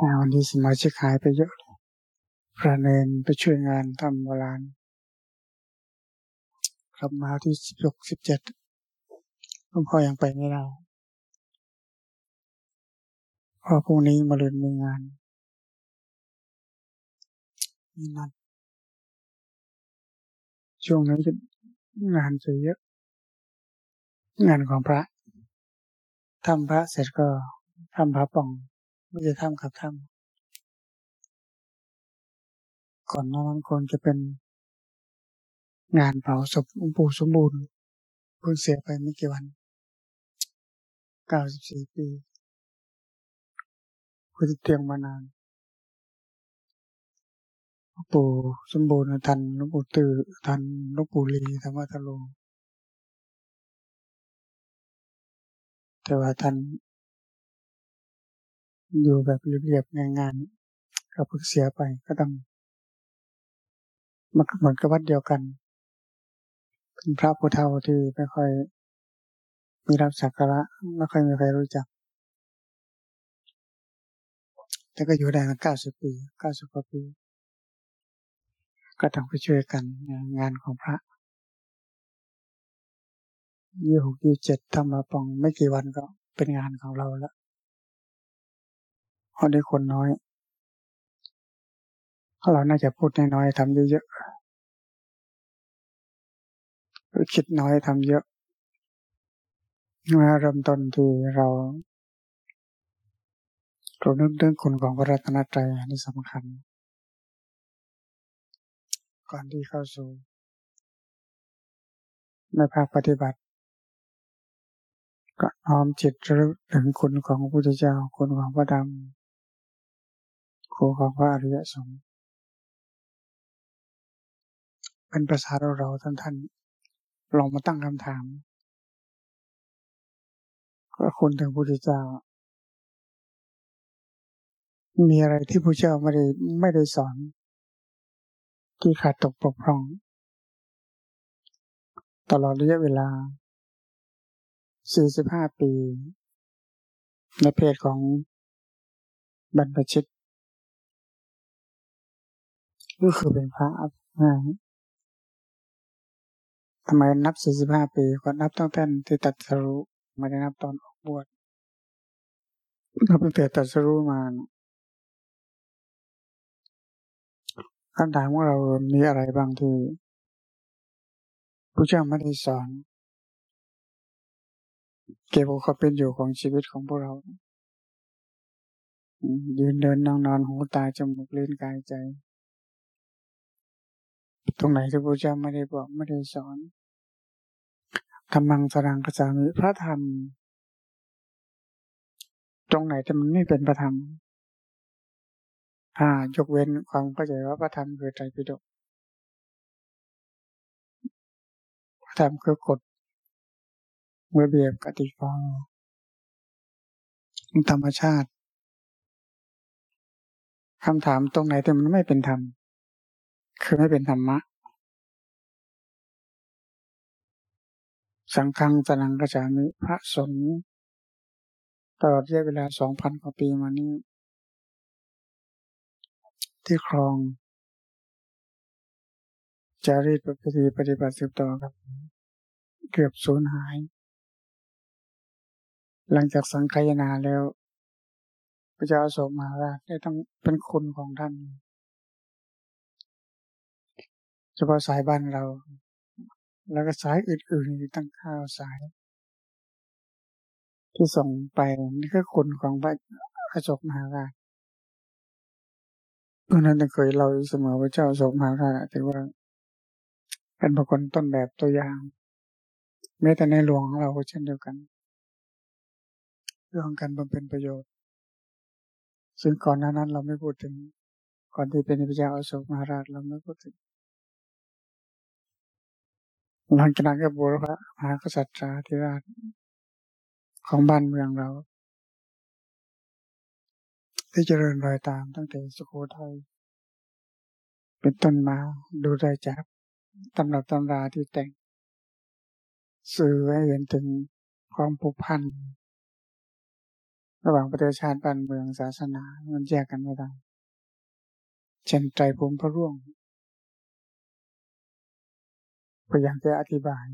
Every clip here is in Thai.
วันนี้สมาชิกหายไปเยอะพระเนนไปช่วยงานทำโบราณกลับมาที่สิบหกสิบเจ็ดหลวงพ่อยังไปไม่ได้เพราะพรุ่งนี้มาเรียนมีงานมีนัดช่วงนั้นจะงานจะเยอะ งานของพระทำพระเสร็จก็ทำพระป่อง ไม่จะทำกับทำก่อนน้านั้นคนจะเป็นงานเผาศพหลวงปู่สมบูรณ์เพิ่งเสียไปไม่กี่วันเก้าสิบสี่ปีคุณเตียงมานานหลวงปู่สมบูรณ์ทันหลวงปู่ตื่อทันหลวงปู่ลีธรรมะทะลงแต่ว่าท่าน อยู่แบบเรียบๆงานๆก็เพิ่งเสียไปก็ต้องมันเหมือนกับวัดเดียวกัน เป็นพระผู้เฒ่าที่ไม่ค่อย มีรับสักการะไม่ค่อยมีใครรู้จัก แต่ก็อยู่ได้มาเก้าสิบปีเก้าสิบกว่าปี ก็ต้องไปช่วยกันงานของพระยี่หกยี่เจ็ดทำมาปองไม่กี่วันก็เป็นงานของเราแล้ว เพราะได้คนน้อยเราน่าจะพูดน้อยๆทำเยอะๆคิดน้อยทำเยอะเมื่อเริ่มต้นที่เราเรานึกเรื่องคุณของพระรัตนตรัยนี่สำคัญ ก่อนที่เข้าสู่ในภาคปฏิบัติ ก็น้อมจิตรึกถึงคุณของพระพุทธเจ้าคุณของพระธรรม ครูของพระอริยสงฆ์เป็นภาษาเราเราท่านท่านลองมาตั้งคำถามว่าคุณถึงพุทธเจ้า มีอะไรที่พระเจ้าไม่ได้ไม่ได้สอน ที่ขาดตกปกพร่อง ตลอดระยะเวลาสี่สิบห้าปี ในเพศของบรรพชิต ก็คือเป็นพระนะทำไมนับสี่สิบห้าปีก็นับตั้งแต่ที่ตัดสรุไม่ได้นับตอนออกบวชนับตั้งแต่ตัดสรุมาคำถามของเรามีอะไรบางที่พระเจ้าไม่ได้สอน เกี่ยวกับความเป็นอยู่ของชีวิตของพวกเรา ยืนเดินนั่งนอนหูตาจมูกเล่นกายใจ ตรงไหนที่พระเจ้าไม่ได้บอกไม่ได้สอนธรรมังสรังกระจามิพระธรรม ตรงไหนที่มันไม่เป็นพระธรรมอ่ายกเว้นความเข้าใจว่าพระธรรมคือใจปิฎกพระธรรมคือกฎระเบียบกติกาธรรมชาติคำถามตรงไหนที่มันไม่เป็นธรรม คือไม่เป็นธรรมะ สังฆังสนังกระจามิพระสงฆ์ตลอดระยะเวลาสองพันกว่าปีมานี้ ที่ครอง จารีตปฏิปฏิบัติสืบต่อครับ เกือบสูญหาย หลังจากสังคายนาแล้ว พระเจ้าโสมมาราชได้ต้องเป็นคุณของท่าน เฉพาะสายบ้านเรา แล้วก็สายอื่นๆตั้งข้าวสาย ที่ส่งไปนี่คือคุณของพระอโศกมหาราชเพราะนั้นเคยเราเสมอพระเจ้าโศกมหาราชถือว่า เป็นบุคคลต้นแบบตัวอย่างแม้แต่ในหลวงของเราก็เช่นเดียวกันเรื่องการบำเพ็ญประโยชน์ ซึ่งก่อนหน้านั้นเราไม่พูดถึง ก่อนที่เป็นพระเจ้าอโศกมหาราชเราไม่พูดถึง หลังจากนั้นก็บุรพะมหากษัตริย์ธิราชของบ้านเมืองเรา ที่เจริญรอยตามตั้งแต่สุโขทัยเป็นต้นมาดูได้จากตำรับตำราที่แต่ง สื่อให้เห็นถึงความผูกพันระหว่างประเทศชาติบ้านเมืองศาสนามันแยกกันไม่ได้ เช่นใจภูมิพระร่วง พยายามจะอธิบาย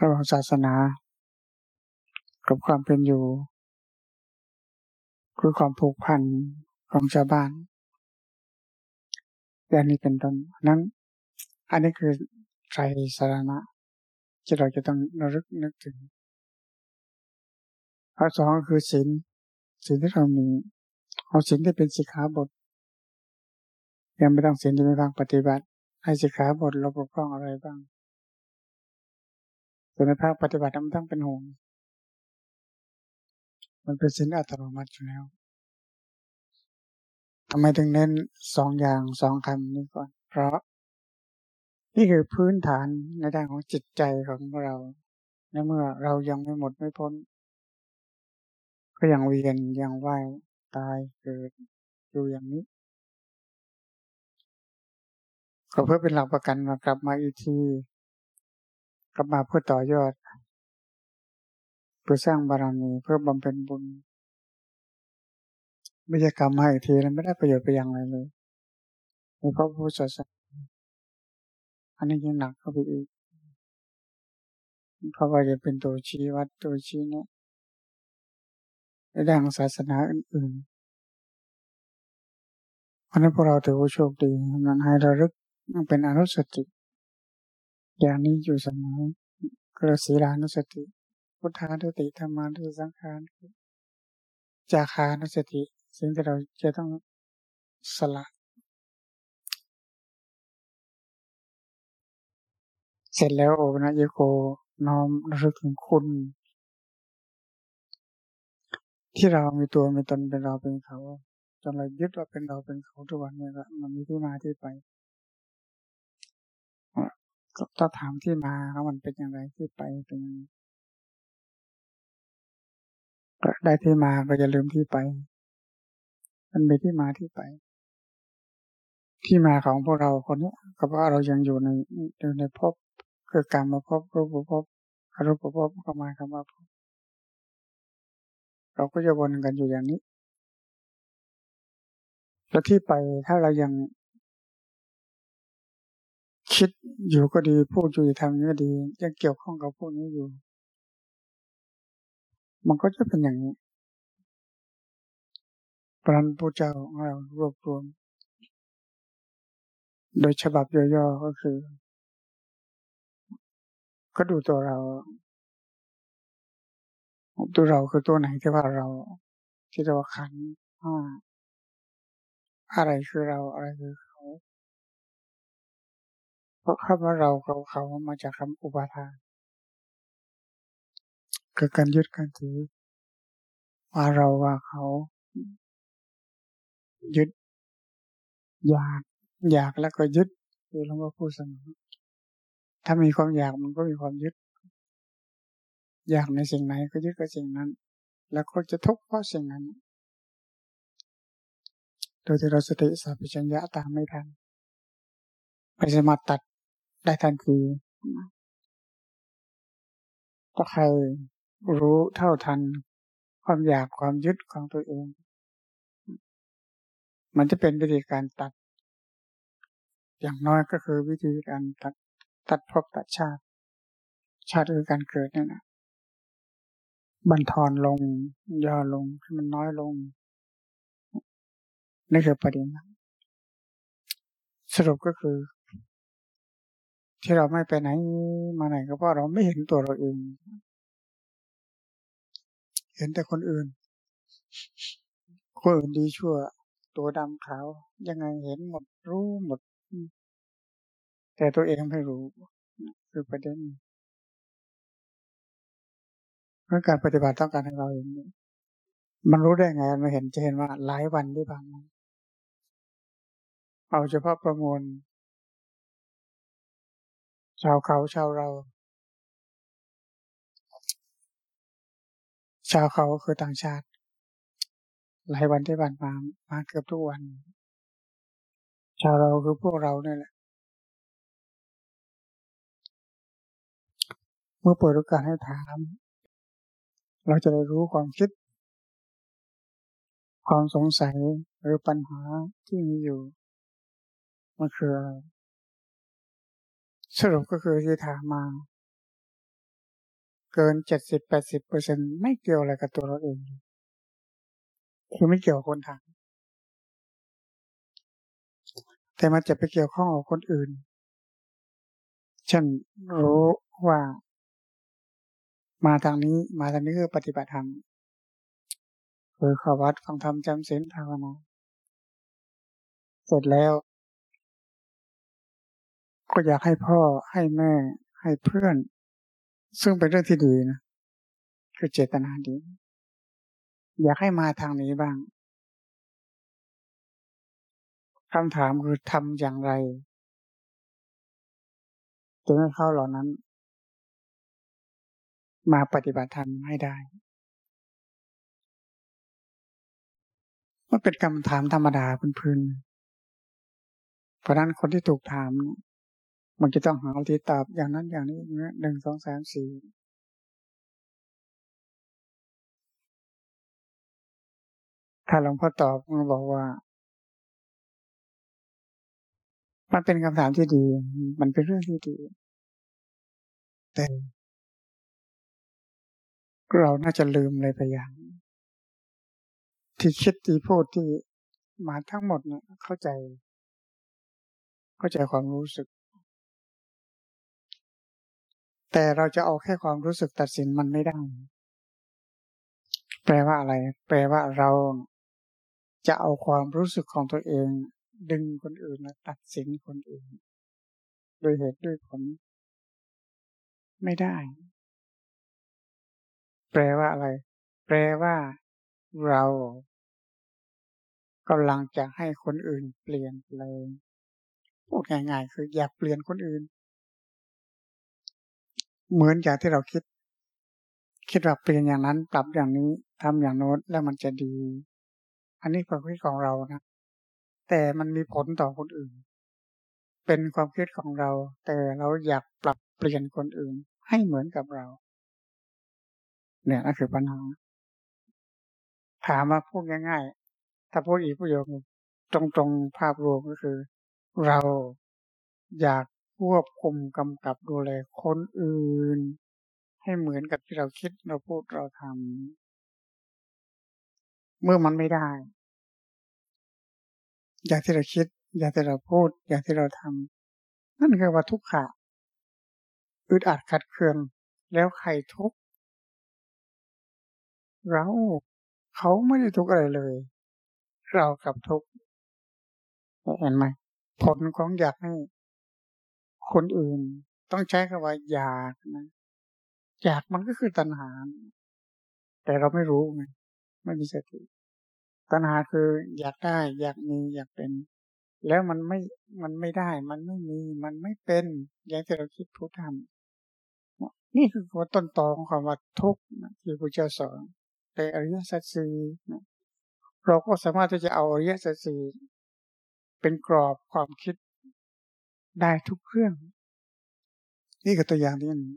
ระหว่างศาสนา กับความเป็นอยู่คือความผูกพันของชาวบ้านอย่างนี้เป็นต้นนั้น อันนี้คือใจสาระที่เราจะต้องระลึกนึกถึงข้อสองก็คือศีลศีลที่เรามีเอาศีลที่เป็นสิกขาบท ยังไม่ต้องศีลที่ไม่ทางปฏิบัติ ให้สิกขาบทเราปกป้องอะไรบ้าง ส่วนในภาคปฏิบัติมันต้องเป็นห่วงมันเป็นศีลอัตโนมัติอยู่แล้วทำไมถึงเน้นสองอย่างสองคำนี้ก่อน เพราะ นี่คือพื้นฐานในด้านของจิตใจของเราในเมื่อเรายังไม่หมดไม่พ้น ก็ยังเวียนยังว่ายตายเกิดอยู่อย่างนี้ ก็เพื่อเป็นหลักประกันมากลับมาอีกที กลับมาเพื่อต่อยอด เพื่อสร้างบารมีเพื่อบำเพ็ญบุญไม่ใช่กรรมมาอีกทีแล้วไม่ได้ประโยชน์ไปอย่างไรเลยในพระพุทธศาสนาอันนี้ยังหนักเข้าไปอีกเพราะว่าจะเป็นตัวชี้วัดตัวชี้เนี่ยในด้านศาสนาอื่นๆเพราะนั้นพวกเราถือว่าโชคดีนั้นให้ระลึก มันเป็นอนุสติ อย่างนี้อยู่เสมอกระสีลานุสติ พุทธานุสติธรรมานุสติสังขารจาคานุสติ สิ่งที่เราจะต้องสละเสร็จแล้วโอนะเยโกน้อมระลึกถึงคุณ ที่เรามีตัวมีตนเป็นเราเป็นเขาจนเรายึดว่าเป็นเราเป็นเขาทุกวันนี้ก็มันมีที่มาที่ไป ก็ต้องถามที่มาแล้วมันเป็นอย่างไรที่ไปเป็นก็ได้ที่มาก็จะลืมที่ไป มันมีที่มาที่ไป ที่มาของพวกเราคนนี้ก็เพราะเรายังอยู่ในอยู่ในภพคือการมาพรูปภพอรูปภพก็มาคำว่าพเราก็จะวนกันอยู่อย่างนี้แล้วที่ไปถ้าเรายัง คิดอยู่ก็ดีพูดอยู่ทำอยู่ก็ดียังเกี่ยวข้องกับพวกนี้อยู่ มันก็จะเป็นอย่างนี้พระพุทธเจ้าของเรารวบรวม โดยฉบับย่อๆก็คือ ก็ดูตัวเรา ตัวเราคือตัวไหนที่ว่าเรา ที่เราขันอะไรคือเราอะไรคือ เพราะคำว่าเราเขาเขามาจากคำอุปาทานคือการยึดการถือ ว่าเราว่าเขา ยึด อยากอยากแล้วก็ยึดคือหลวงพ่อพูดเสมอถ้ามีความอยากมันก็มีความยึด อยากในสิ่งไหนก็ยึดกับสิ่งนั้น แล้วก็จะทุกข์เพราะสิ่งนั้น โดยที่เราสติสัพพัญญะตามไม่ทันไม่สามารถตัด ได้ทันทีถ้าใครรู้เท่าทัน ความอยากความยึดของตัวเอง มันจะเป็นวิธีการตัด อย่างน้อยก็คือวิธีการตัดตัดภพตัดชาติ ชาติคือการเกิดนี่นะบันทอนลง ย่อลงให้มันน้อยลงนี่คือประเด็นสรุปก็คือ ที่เราไม่ไปไหนมาไหนก็เพราะเราไม่เห็นตัวเราเอง เห็นแต่คนอื่น คนอื่นดีชั่ว ตัวดำขาว ยังไงเห็นหมดรู้หมด แต่ตัวเองไม่รู้ คือประเด็นเรื่อการปฏิบัติต้องการให้เราเห็นมันรู้ได้ไงมันเห็นจะเห็นว่าหลายวันที่ผ่านเอาเฉพาะประมวล ชาวเขาชาวเรา ชาวเขาคือต่างชาติ หลายวันที่ผ่านมามาเกือบทุกวัน ชาวเราคือพวกเราเนี่ยแหละ เมื่อเปิดโอกาสให้ถาม เราจะได้รู้ความคิด ความสงสัยหรือปัญหาที่มีอยู่มันคืออะไร สรุปก็คือที่ถามมา เกินเจ็ดสิบแปดสิบเปอร์เซ็นไม่เกี่ยวอะไรกับตัวเราเอง คือไม่เกี่ยวกับคนถามแต่มันจะไปเกี่ยวข้องกับคนอื่น ฉันรู้ว่า มาทางนี้มาทางนี้คือปฏิบัติธรรมคือขวัดฟังธรรมจำศีลภาวนาเสร็จแล้ว ก็อยากให้พ่อให้แม่ให้เพื่อน ซึ่งเป็นเรื่องที่ดีนะคือเจตนาดี อยากให้มาทางนี้บ้างคำถามคือทำอย่างไรจึงให้เขาเหล่านั้น มาปฏิบัติธรรมให้ได้มันเป็นคำถามธรรมดาพื้นๆเพราะนั้นคนที่ถูกถาม มันจะต้องหาที่ตอบอย่างนั้นอย่างนี้หนึ่งสองสามสี่ถ้าหลวงพ่อตอบมันบอกว่า มันเป็นคำถามที่ดี มันเป็นเรื่องที่ดี แต่เราน่าจะลืมเลยไปอย่าง ที่คิดที่พูดที่มาทั้งหมดเนี่ยเข้าใจ เข้าใจความรู้สึก แต่เราจะเอาแค่ความรู้สึกตัดสินมันไม่ได้ แปลว่าอะไร แปลว่าเราจะเอาความรู้สึกของตัวเอง ดึงคนอื่นมาตัดสินคนอื่นโดยเหตุด้วยผล ไม่ได้ แปลว่าอะไร แปลว่า เรากำลังจะให้คนอื่นเปลี่ยนแปลงพูดง่ายๆคืออยากเปลี่ยนคนอื่น เหมือนอย่างที่เราคิด คิดว่าเปลี่ยนอย่างนั้นปรับอย่างนี้ทำอย่างโน้นแล้วมันจะดี อันนี้ความคิดของเรานะ แต่มันมีผลต่อคนอื่น เป็นความคิดของเรา แต่เราอยากปรับเปลี่ยนคนอื่น ให้เหมือนกับเรา เนี่ยนั่นคือปัญหา ถามมาพูดง่ายๆ ถ้าพูดอีกประโยคตรงๆภาพรวมก็คือ เราอยาก ควบคุมกำกับดูแลคนอื่น ให้เหมือนกับที่เราคิดเราพูดเราทำเมื่อมันไม่ได้ อย่างที่เราคิด อย่างที่เราพูด อย่างที่เราทำนั่นคือว่าทุกข์ะอึดอัดขัดเคือง แล้วใครทุกข์เราเขาไม่ได้ทุกข์อะไรเลย เรากับทุกข์เห็นไหมผลของอยากให้ คนอื่น ต้องใช้คำว่าอยากนะอยากมันก็คือตัณหา แต่เราไม่รู้ไงไม่มีสติตัณหาคืออยากได้ อยากมีอยากเป็น แล้วมันไม่มันไม่ได้ มันไม่มี มันไม่เป็น อย่างที่เราคิดพูดทำนี่คือตัวต้นตอของความว่าทุกข์ที่พระเจ้าสอนแต่อริยสัจสี่เราก็สามารถที่จะเอาอริยสัจสี่เป็นกรอบความคิด ได้ทุกเรื่อง นี่คือตัวอย่างที่นึง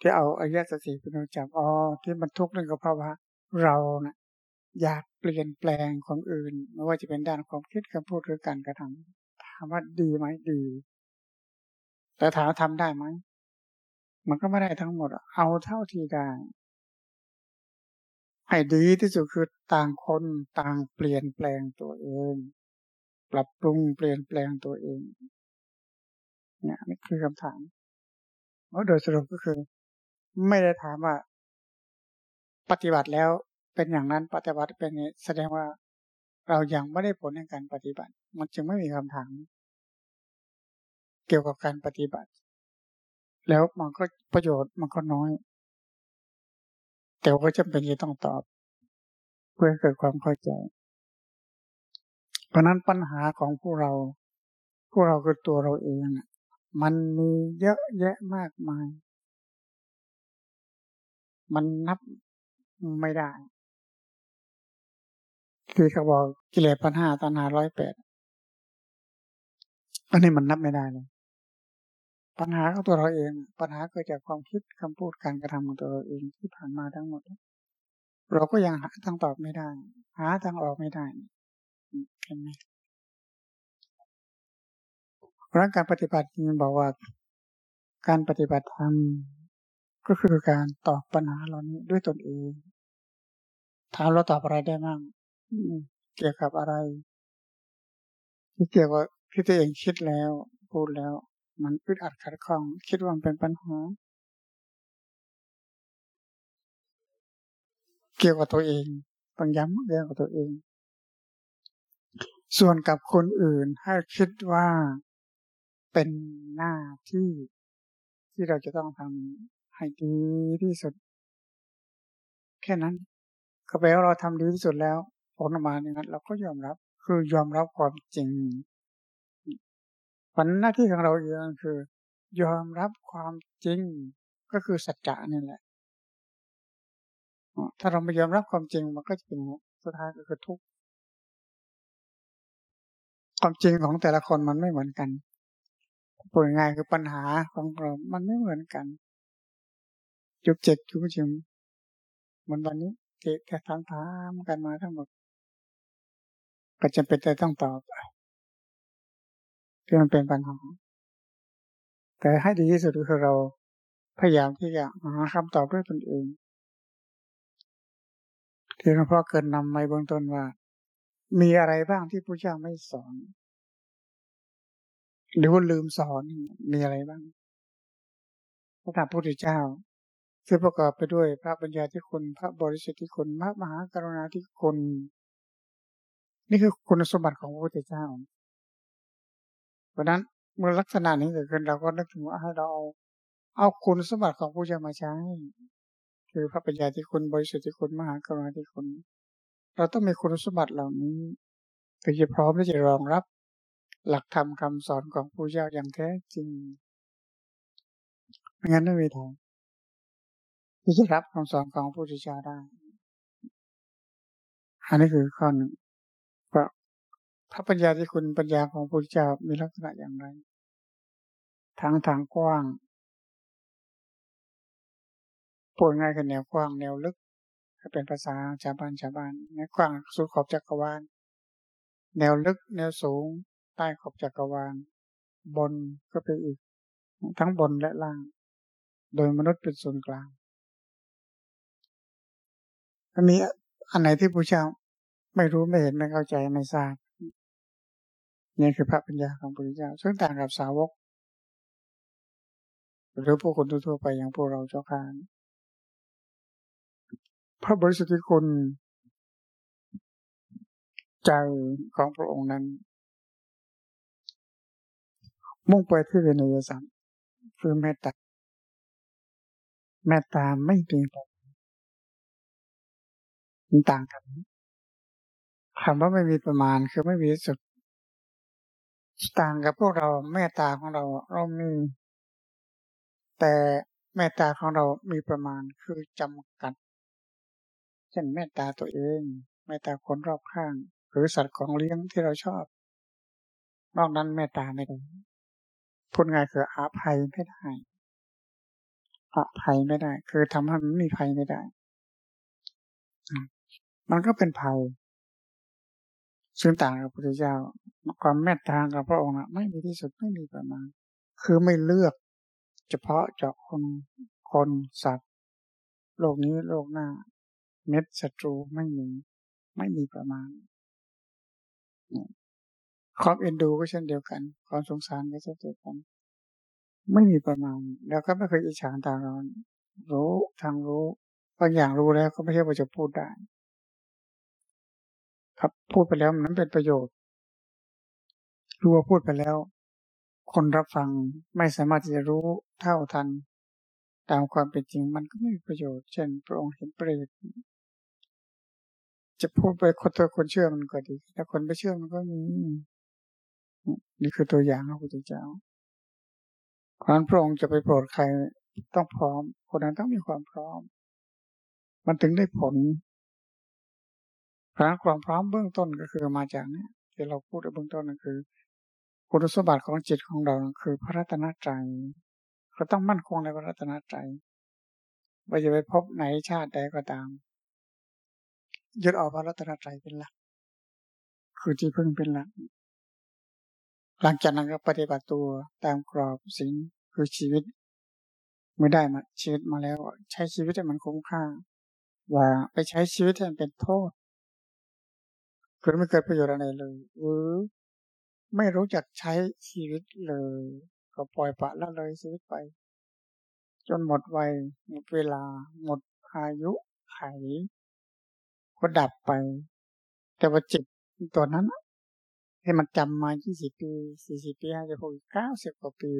ที่เอาอริยสัจสี่เป็นจับอ๋อที่มันทุกข์เรื่องก็เพราะว่าเรานะ่ะอยากเปลี่ยนแปลงของอื่น ไม่ว่าจะเป็นด้านความคิดคำพูดหรือการกระทำถามว่าดีไหมดี แต่ถามทำได้ไหมมันก็ไม่ได้ทั้งหมด เอาเท่าที่ได้ ให้ดีที่สุดคือต่างคนต่างเปลี่ยนแปลงตัวเอง ปรับปรุงเปลี่ยนแปลงตัวเองเนี่ยนี่คือคำถามโดยสรุปก็คือ ไม่ได้ถามว่า ปฏิบัติแล้วเป็นอย่างนั้นปฏิบัติเป็นนี้แสดงว่าเรายังไม่ได้ผลในการปฏิบัติ มันจึงไม่มีคำถาม เกี่ยวกับการปฏิบัติ แล้วมันก็ประโยชน์มันก็น้อย แต่ก็จำเป็นที่ต้องตอบ เพื่อเกิดความเข้าใจ เพราะนั้นปัญหาของพวกเรา พวกเราคือตัวเราเองมันมีเยอะแยะมากมาย มันนับไม่ได้ คือเขาบอกกิเลสพันห้าตัณหาร้อยแปดอันนี้มันนับไม่ได้เลยปัญหาของตัวเราเอง ปัญหาเกิดจากความคิดคำพูดการกระทำของตัวเราเองที่ผ่านมาทั้งหมด เราก็ยังหาทางตอบไม่ได้ หาทางออกไม่ได้ เห็นไหมราะการปฏิบัติมันบอกว่า การปฏิบัติธรรมก็คือการตอบปัญหาเหล่านี้ด้วยตนเองถามเราตอบอะไรได้บ้างเกี่ยวกับอะไร ที่เกี่ยวกับที่ตัวเองคิดแล้ว พูดแล้ว มันอึดอัดขัดข้อง คิดว่ามันเป็นปัญหา เกี่ยวกับตัวเองต้องย้ำเกี่ยวกับตัวเอง ส่วนกับคนอื่นให้คิดว่าเป็นหน้าที่ที่เราจะต้องทำให้ดีที่สุด แค่นั้นก็แปลว่าเราทำดีที่สุดแล้วผลออกมาอย่างนั้นเราก็ยอมรับ คือยอมรับความจริงผลหน้าที่ของเราเองคือ ยอมรับความจริง ก็คือสัจจะนี่แหละ ถ้าเราไม่ยอมรับความจริงมันก็จะเป็นสุดท้ายก็คือทุกข์ ความจริงของแต่ละคนมันไม่เหมือนกันพูดง่ายคือปัญหาของเรา มันไม่เหมือนกันจุกเจ็กจุกจิมมันวันนี้เกแต่ถามถามกันมาทั้งหมด ก็จะเป็นแต่ต้องตอบที่มันเป็นปัญหา แต่ให้ดีที่สุดคือเราพยายามที่จะหาคำตอบด้วยตนเองที่หลวงพ่อเกิดนำมาเบื้องต้นว่า มีอะไรบ้างที่พระเจ้าไม่สอน หรือว่าลืมสอนมีอะไรบ้าง พระธรรมพุทธเจ้า ซึ่งประกอบไปด้วยพระปัญญาที่คุณพระบริสุทธิ์ที่คุณพระมหากรุณาที่คุณ นี่คือคุณสมบัติของพระพุทธเจ้า เพราะนั้นเมื่อลักษณะนี้เกิดขึ้นเราก็นึกถึงว่าให้เราเอาเอาคุณสมบัติของพระเจ้ามาใช้ คือพระปัญญาที่คุณบริสุทธิ์ที่คุณมหากรุณาที่คุณ เราต้องมีคุณสมบัติเหล่านี้ถึงจะพร้อมที่จะรองรับ หลักธรรมคาสอนของพระเจ้าอย่างแท้จริงไม่งั้นไม่มีทางที่จะรับคำสอนของพระพุทธเจ้าได้อันนี้คือข้อหนึ่งว่าพระปัญญาที่คุณปัญญาของพระเจ้ามีลักษณะอย่างไรทั้งทางกว้างพูดง่ายกันแนวกว้างแนวลึก ถ้าเป็นภาษาชาวบ้านชาวบ้านแนกว้างสุดขอบจักรวาล แนวลึกแนวสูง ใต้ขอบจักรวาล บนก็ไปอีก ทั้งบนและล่าง โดยมนุษย์เป็นศูนย์กลางมันมีอันไหนที่ผู้เจ้าไม่รู้ไม่เห็นไม่เข้าใจไม่ทราบนี่คือพระปัญญาของพระเจ้าซึ่งต่างกับสาวก หรือผู้คนทั่วไปอย่างพวกเราเจ้าคาน พระบริสุทธิ์คุณใจของพระองค์นั้น มุ่งไปที่เวนยสัมคือเมตตาเมตตาไม่เพียงมันต่างกันคำว่าไม่มีประมาณคือไม่มีสุด ต่างกับพวกเราเมตตาของเราเรามี แต่เมตตาของเรามีประมาณคือจำกัด เช่นเมตตาตัวเองเมตตาคนรอบข้าง หรือสัตว์ของเลี้ยงที่เราชอบ นอกนั้นเมตตาไม่ได้พูดง่ายคืออาภัยไม่ได้อภัยไม่ได้ คือทำให้มันมีภัยไม่ได้ มันก็เป็นภัยซึ่งต่างกับพระพุทธเจ้าความเมตตากับพระองค์ไม่มีที่สุดไม่มีประมาณคือไม่เลือก เฉพาะเจาะคนคนสัตว์ โลกนี้โลกหน้า เม็ดศัตรูไม่มี ไม่มีประมาณความเอ็นดูก็เช่นเดียวกัน ความสงสารก็เช่นเดียวกัน ไม่มีประมาณ แล้วก็ไม่เคยอิจฉาตาร้อน รู้ทางรู้บางอย่างรู้แล้วก็ไม่ใช่ว่าจะพูดได้ ครับพูดไปแล้วมันเป็นประโยชน์รู้ว่าพูดไปแล้ว คนรับฟังไม่สามารถที่จะรู้เท่าทัน ตามความเป็นจริงมันก็ไม่มีประโยชน์ เช่นพระองค์เห็นเปรต จะพูดไปคนตัวคนเชื่อมันก็ดีแต่คนไม่เชื่อมันก็มีนี่คือตัวอย่างของพระพุทธเจ้าครั้นพระองค์จะไปโปรดใครต้องพร้อม คนนั้นต้องมีความพร้อม มันถึงได้ผลพราะความพร้อมเบื้องต้นก็คือมาจากเนี่ยที่เราพูดในเบื้องต้นก็คือคุณสมบัติของจิตของเราคือพระรัตนตรัยก็ต้องมั่นคงในพระรัตนตรัยว่าจะไปพบไหนชาติใดก็ตาม ยึดเอาพระรัตนตรัยเป็นหลัก คือที่พึ่งเป็นหลัก หลังจากนั้นก็ปฏิบัติตัวตามกรอบสิ่งคือชีวิต เมื่อได้มาชีวิตมาแล้ว ใช้ชีวิตให้มันคุ้มค่า อย่าไปใช้ชีวิตให้มันเป็นโทษคือไม่เกิดประโยชน์อะไรเลยหรือไม่รู้จักใช้ชีวิตเลย ก็ปล่อยปะละเลยชีวิตไป จนหมดวัยหมดเวลา หมดอายุไข ก็ดับไป แต่ว่าจิตตัวนั้นให้มันจำมา20ปี40ปี50ปี90กเก้าสิบกว่าปี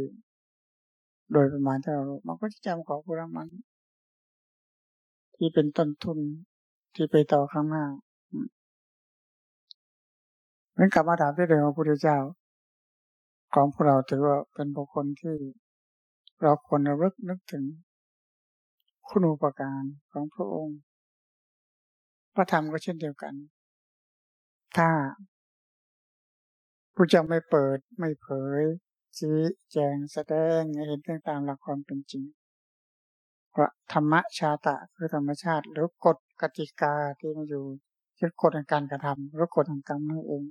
โดยประมาณที่เรารู้มันก็จะจำของพวกมัน ที่เป็นต้นทุนที่ไปต่อข้างหน้าเหมือนกับมาถามที่เดียวพระพุทธเจ้า ของพวกเราถือว่าเป็นบุคคลที่เราควรระลึกนึกถึงคุณอุปการของพระองค์ พระธรรมก็เช่นเดียวกัน ถ้าผู้จะไม่เปิดไม่เผย ชี้แจงแสดงเห็นเรื่องตามหลักความเป็นจริงพระธรรมชาตะคือธรรมชาติ หรือกฎกติกาที่มาอยู่เช่กฎแห่งการกระทำหรือกฎแห่งกรรมนั่นเอง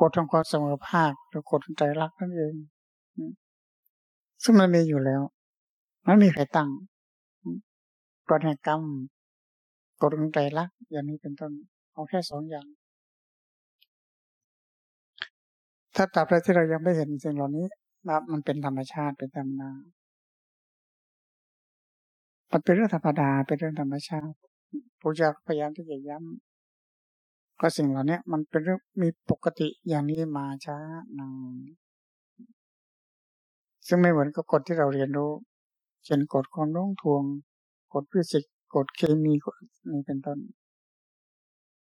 กฎทางความเสมอภาคหรือกฎใจรักนั่นเองซึ่งมันมีอยู่แล้วไม่มีใครตั้งกฎแห่งกรรม ฎของใจรักอย่างนี้เป็นต้นเอาแค่สองอย่าง ถ้าตราบใดที่เรายังไม่เห็นสิ่งเหล่านี้ว่ามันเป็นธรรมชาติเป็นธรรมนามันเป็นเรื่องธรรมดาเป็นเรื่องธรรมชาติผู้เจ้าพยายามที่จะย้ำก็สิ่งเหล่านี้มันเป็นเรื่องมีปกติอย่างนี้มาช้านานซึ่งไม่เหมือนกับกฎที่เราเรียนรู้ เช่นกฎความโน้มถ่วง กฎฟิสิกส์ กฎเคมีนี้เป็นต้น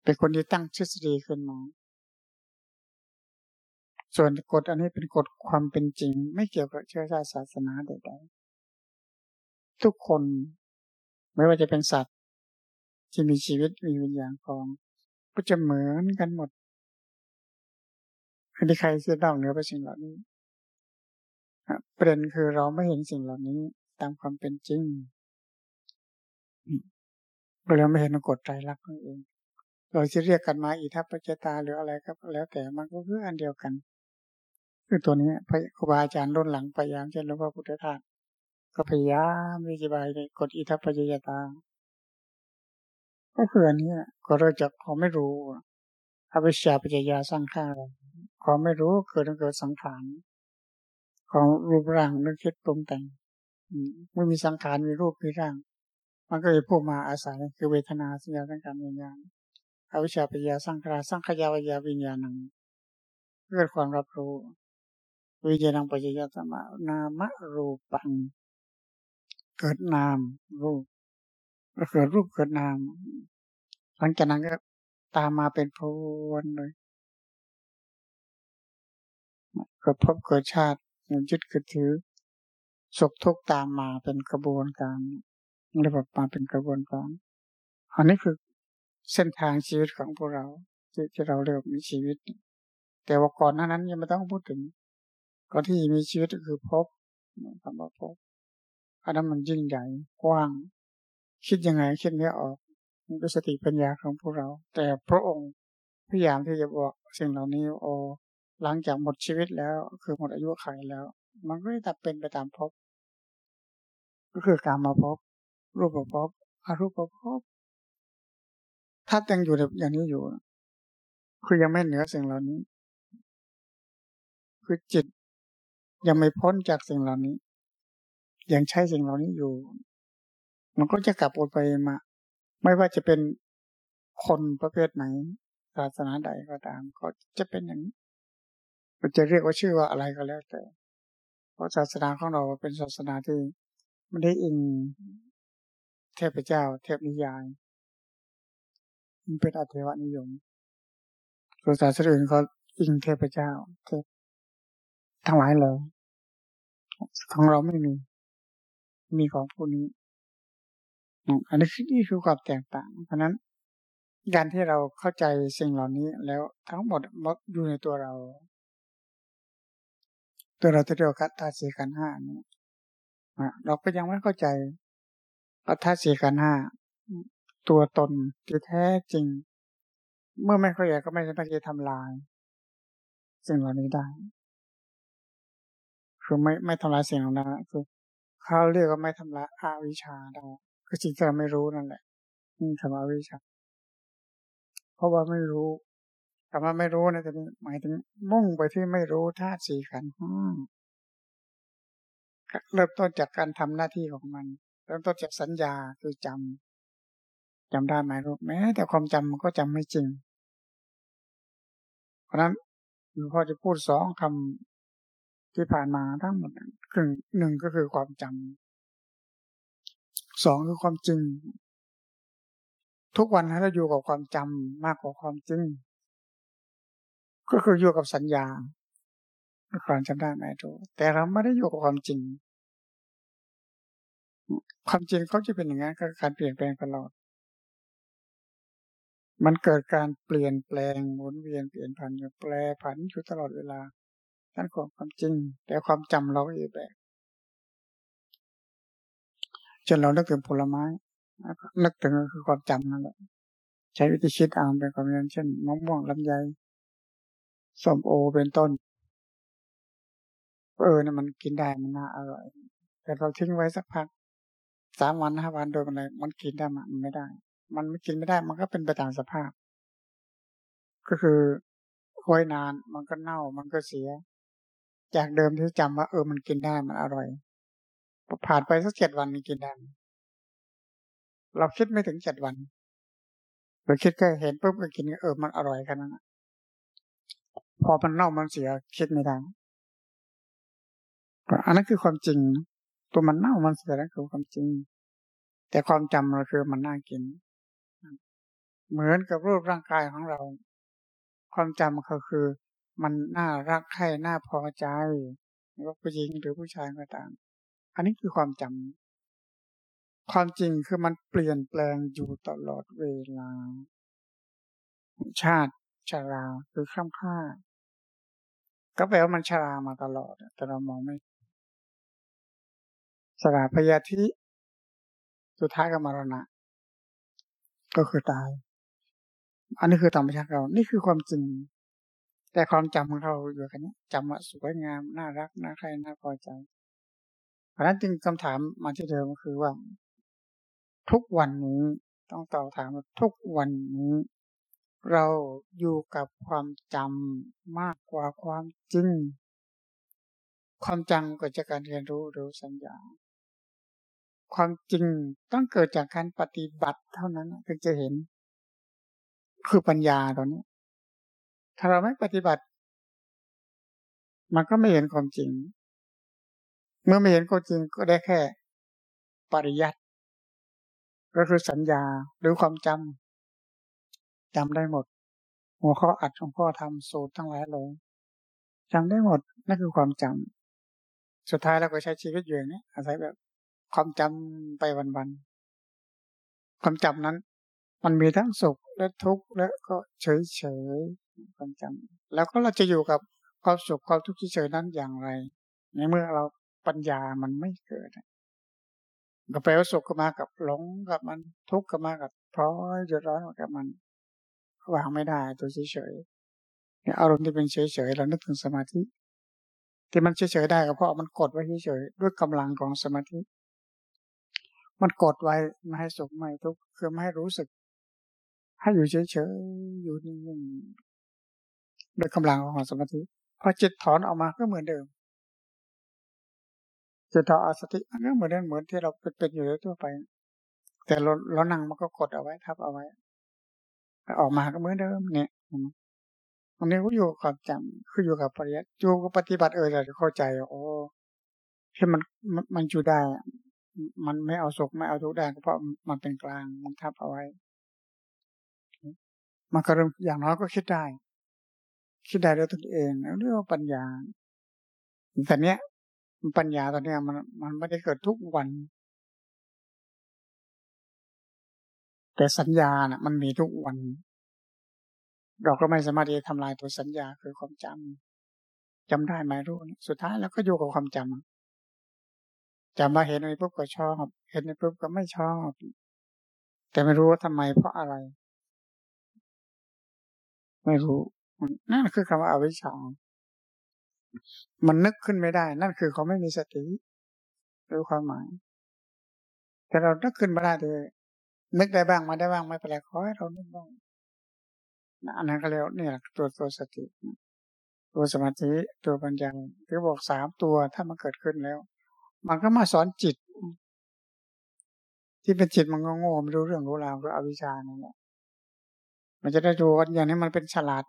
เป็นคนที่ตั้งทฤษฎีขึ้นมาส่วนกฎอันนี้เป็นกฎความเป็นจริง ไม่เกี่ยวกับเชื้อชาติศาสนาใดๆทุกคนไม่ว่าจะเป็นสัตว์ ที่มีชีวิตมีวิญญาณของ ก็จะเหมือนกันหมดไม่มีใครเสียดองเหนือไปสิ่งเหล่านี้ประเด็นคือเราไม่เห็นสิ่งเหล่านี้ตามความเป็นจริง เราไม่เห็นกฎใจรักนั่นเอง เราจะเรียกกันมาอิทัปปัจตาหรืออะไรก็แล้วแต่มันก็คืออันเดียวกัน คือตัวนี้พระครูบาอาจารย์รุ่นหลังพยายามเช่นหลวงพ่อพุทธทาสก็พยายามอธิบายในกฎอิทัปปัจจตา ก็คืออันนี้ก็เราจะเขาไม่รู้อวิชชาปัจจยาสร้างข้าเขาไม่รู้เกิดเกิดสังขารของรูปร่างนึกคิดปรุงแต่งไม่มีสังขารมีรูปมีร่าง มันก็เลยพูดมาอาศัยคือเวทนาสัญญาสังการวิญญาณอวิชชาปัจจยาสร้างขาสร้างขยาวิญญาวิญญาณังเกิดความรับรู้วิญญาณังปัจจยาสมานามรูปัง เกิดนามรูปเกิดรูปเกิดนาม หลังจากนั้นก็ตามมาเป็นพวนเลยเกิดพบเกิดชาติยึดเกิดถือสุขทุกตามมาเป็นกระบวนการเรียกว่ามาเป็นกระบวนการอันนี้คือเส้นทางชีวิตของพวกเราที่ที่เราเรียกมีชีวิต แต่ว่าก่อนหน้านั้นยังไม่ต้องพูดถึงก่อนที่มีชีวิตก็คือพบคำว่าพบอันนั้นมันยิ่งใหญ่กว้าง คิดยังไงคิดไม่ออกมันเป็สติปัญญาของพวกเรา แต่พระองค์พยายามที่จะบอกสิ่งเหล่านี้โอหลังจากหมดชีวิตแล้ว คือหมดอายุขัยแล้ว มันก็จะเป็นไปตามภพก็คือการมาพบ รูปภพอรูปภพถ้ายังอยู่แบบอย่างนี้อยู่ คือยังไม่เหนือสิ่งเหล่านี้ คือจิตยังไม่พ้นจากสิ่งเหล่านี้ ยังใช้สิ่งเหล่านี้อยู่ มันก็จะกลับวนไปมา ไม่ว่าจะเป็นคนประเภทไหนศาสนาใดก็ตาม ก็จะเป็นอย่างนี้มันจะเรียกว่าชื่อว่าอะไรก็แล้วแต่ เพราะศาสนาของเราเป็นศาสนาที่ไม่ได้อิง เทพเจ้า เทพนิยาย มันเป็นอัตวนิยมส่วนศาสนาอื่นเขาอิงเทพเจ้า เทพทั้งหลายเลยของเราไม่มี มีของผู้นี้ อันนี้คือนี่คือความแตกต่าง เพราะนั้น การที่เราเข้าใจสิ่งเหล่านี้แล้วทั้งหมดมดอยู่ในตัวเรา ตัวเราจะเรียกว่าตาสีกันห้านี้เราก็ยังไม่เข้าใจ อัตถสีกันห้าตัวตนที่แท้จริง เมื่อไม่เข้าใจก็ไม่สามารถจะทำลาย สิ่งเหล่านี้ได้ คือไม่ไม่ทำลายสิ่งเหล่านั้นคือเขาเรียกว่าไม่ทำลายอาวิชาได้คือสิ่งที่เราไม่รู้นั่นแหละนี่คำว่าวิชา เพราะว่าไม่รู้คำว่าไม่รู้นะแต่นี้หมายถึงมุ่งไปที่ไม่รู้ธาตุสี่ขันธ์ห้าเริ่มต้นจากการทำหน้าที่ของมัน เริ่มต้นจากสัญญาคือจำจำได้ไหมรู้แม้ แต่ความจำมันก็จำไม่จริง เพราะนั้นหลวงพ่อจะพูดสองคำที่ผ่านมาทั้งหมดครึ่งหนึ่งก็คือความจำสองคือความจริง ทุกวันให้เราอยู่กับความจำมากกว่าความจริง ก็คืออยู่กับสัญญาความจำได้ไหมรู้แต่เราไม่ได้อยู่กับความจริง ความจริงเขาจะเป็นอย่างนั้นก็การเปลี่ยนแปลงตลอด มันเกิดการเปลี่ยนแปลงหมุนเวียนเปลี่ยนผันอยู่แปลผันอยู่ตลอดเวลานั่นของความจริง แต่ความจำเราอีกแบบจนเรานึกถึงผลไม้นึกถึงก็คือความจำนั่นแหละใช้วิธีคิดอ่านเป็นความจำเช่นมะม่วงลำไยส้มโอเป็นต้น เออเนี่ยมันกินได้มันน่าอร่อย แต่เราทิ้งไว้สักพัก สามวันห้าวันโดยมันเลยมันกินได้มันไม่ได้ มันไม่กินไม่ได้ มันก็เป็นไปตามสภาพ ก็คือไว้นานมันก็เน่ามันก็เสีย จากเดิมที่จำว่าเออมันกินได้มันอร่อยผ่านไปสักเจ็ดวันมันกินได้เราคิดไม่ถึงเจ็ดวันเราคิดแค่เห็นปุ๊บก็กินเออมันอร่อยขนาดนั้นพอมันเน่ามันเสียคิดไม่ได้อันนั้นคือความจริง ตัวมันเน่ามันเสียนั่นคือความจริง แต่ความจำเราคือมันน่ากิน เหมือนกับรูปร่างกายของเรา ความจำก็คือ มันน่ารักใคร่น่าพอใจว่าผู้หญิงหรือผู้ชายก็ตาม อันนี้คือความจำความจริงคือมันเปลี่ยนแปลงอยู่ตลอดเวลา ชาติชาราคือข้ามค่าก็แปลว่ามันชรามาตลอด แต่เรามองไม่ สลาพยาธิสุดท้ายก็มรณะ ก็คือตาย อันนี้คือธรรมชาติเรา นี่คือความจริง แต่ความจำของเราอยู่กันนี้จำว่าสวยงาม น่ารัก น่าใครน่าพอใจ เพราะนั้นจึงคำถามมาที่เดิมก็คือว่า ทุกวันนี้ต้องตอบถามว่าทุกวันนี้ เราอยู่กับความจำมากกว่าความจริงความจำก็จะการเรียนรู้หรือสัญญา ความจริงต้องเกิดจากการปฏิบัติเท่านั้นถึงจะเห็น คือปัญญาตอนนี้ ถ้าเราไม่ปฏิบัติ มันก็ไม่เห็นความจริง เมื่อไม่เห็นความจริงก็ได้แค่ ปริยัติ ก็คือสัญญาหรือความจำจำได้หมด หัวข้ออัดของพ่อทำสูตรทั้งหลายเลยจำได้หมดนั่นคือความจำสุดท้ายเราก็ใช้ชีวิตอยู่อย่างนี้อาศัยแบบ ความจำไปวันๆความจำนั้น มันมีทั้งสุขและทุกข์และก็เฉยๆความจำแล้วก็เราจะอยู่กับความสุขความทุกข์เฉยๆนั้นอย่างไร ในเมื่อเราปัญญามันไม่เกิดก็แปลว่าสุขก็มากับหลงกับมันทุกข์ก็มากับพร้อยเดือดร้อนกับมันวางไม่ได้ตัวเฉยๆเนี่ยอารมณ์ที่เป็นเฉยๆเรานึกถึงสมาธิที่มันเฉยๆได้ก็เพราะมันกดไว้เฉยๆด้วยกำลังของสมาธิ มันกดไว้ไม่ให้สุขไม่ทุกข์คือไม่ให้รู้สึก ให้อยู่เฉยๆอยู่นิ่งๆโดยกำลังของสมาธิพอจิตถอนออกมาก็เหมือนเดิมจิตถอนอาสติก็เหมือนเดิมเหมือนที่เราเป็นอยู่ทั่วไป แต่เราเรานั่งมันก็กดเอาไว้ทับเอาไว้ออกมาก็เหมือนเดิมเนี่ยอันนี้ก็อยู่กับความจำคืออยู่กับปริยัติอยู่กับปฏิบัติเออเราจะเข้าใจโอ้ที่มันมันอยู่ได้ มันไม่เอาสุขไม่เอาทุกข์ได้เพราะมันเป็นกลางมันทับเอาไว้ มันก็เริ่มอย่างน้อยก็คิดได้ คิดได้ด้วยตนเองเรียกว่าปัญญาแต่เนี้ยปัญญาตอนเนี้ยมันมันไม่ได้เกิดทุกวัน แต่สัญญาน่ะ มันมีทุกวัน เราก็ไม่สามารถที่จะทำลายตัวสัญญาคือความจำจำได้ไหมรู้ สุดท้ายแล้วก็อยู่กับความจำ จะมาเห็นอะไรปุ๊บก็ชอบ เห็นอะไรปุ๊บก็ไม่ชอบ แต่ไม่รู้ว่าทำไมเพราะอะไร ไม่รู้นั่นคือคำว่าอาวิชชา มันนึกขึ้นไม่ได้ นั่นคือเขาไม่มีสติรู้ความหมาย แต่เรานึกขึ้นมาได้เลยนึกได้บ้างมาได้บ้างไม่เป็นไรขอให้เรานึกบ้างอันนั้นก็เรียกนี่แหละตัวตัวสติ ตัวสมาธิตัวปัญญาที่บอกสามตัวถ้ามันเกิดขึ้นแล้ว มันก็มาสอนจิต ที่เป็นจิตมันก็โง่ไม่รู้เรื่องรู้ราวก็อวิชชานั่นแหละมันจะได้ดูว่าอย่างนี้มันเป็นฉลาด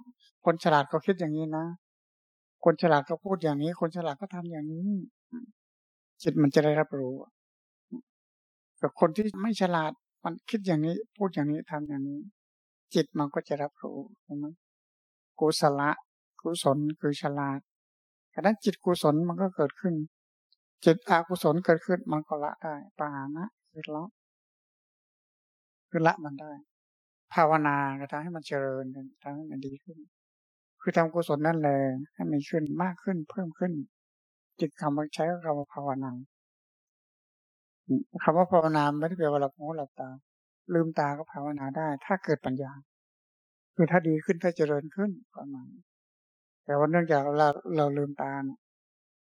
คนฉลาดก็คิดอย่างนี้นะคนฉลาดก็พูดอย่างนี้ คนฉลาดก็ทำอย่างนี้ จิตมันจะได้รับรู้แต่คนที่ไม่ฉลาดมันคิดอย่างนี้ พูดอย่างนี้ทำอย่างนี้ จิตมันก็จะรับรู้ใช่ไหมกุศลกุศลคือฉลาดขณะจิตกุศลมันก็เกิดขึ้น จิตอกุศลเกิดขึ้นมันก็ละได้ปานะคือละคือละมันได้ ภาวนาก็ทำให้มันเจริญทำให้มันดีขึ้น คือทำกุศลนั่นแหละให้มันขึ้นมากขึ้นเพิ่มขึ้น จิตคำว่าใช้คำว่าภาวนาคำว่าภาวนาไม่ได้แปลว่าหลับหูหลับตา ลืมตาก็ภาวนาได้ ถ้าเกิดปัญญา คือถ้าดีขึ้นถ้าเจริญขึ้นประมาณแต่ว่าเนื่องจากเราเราลืมตา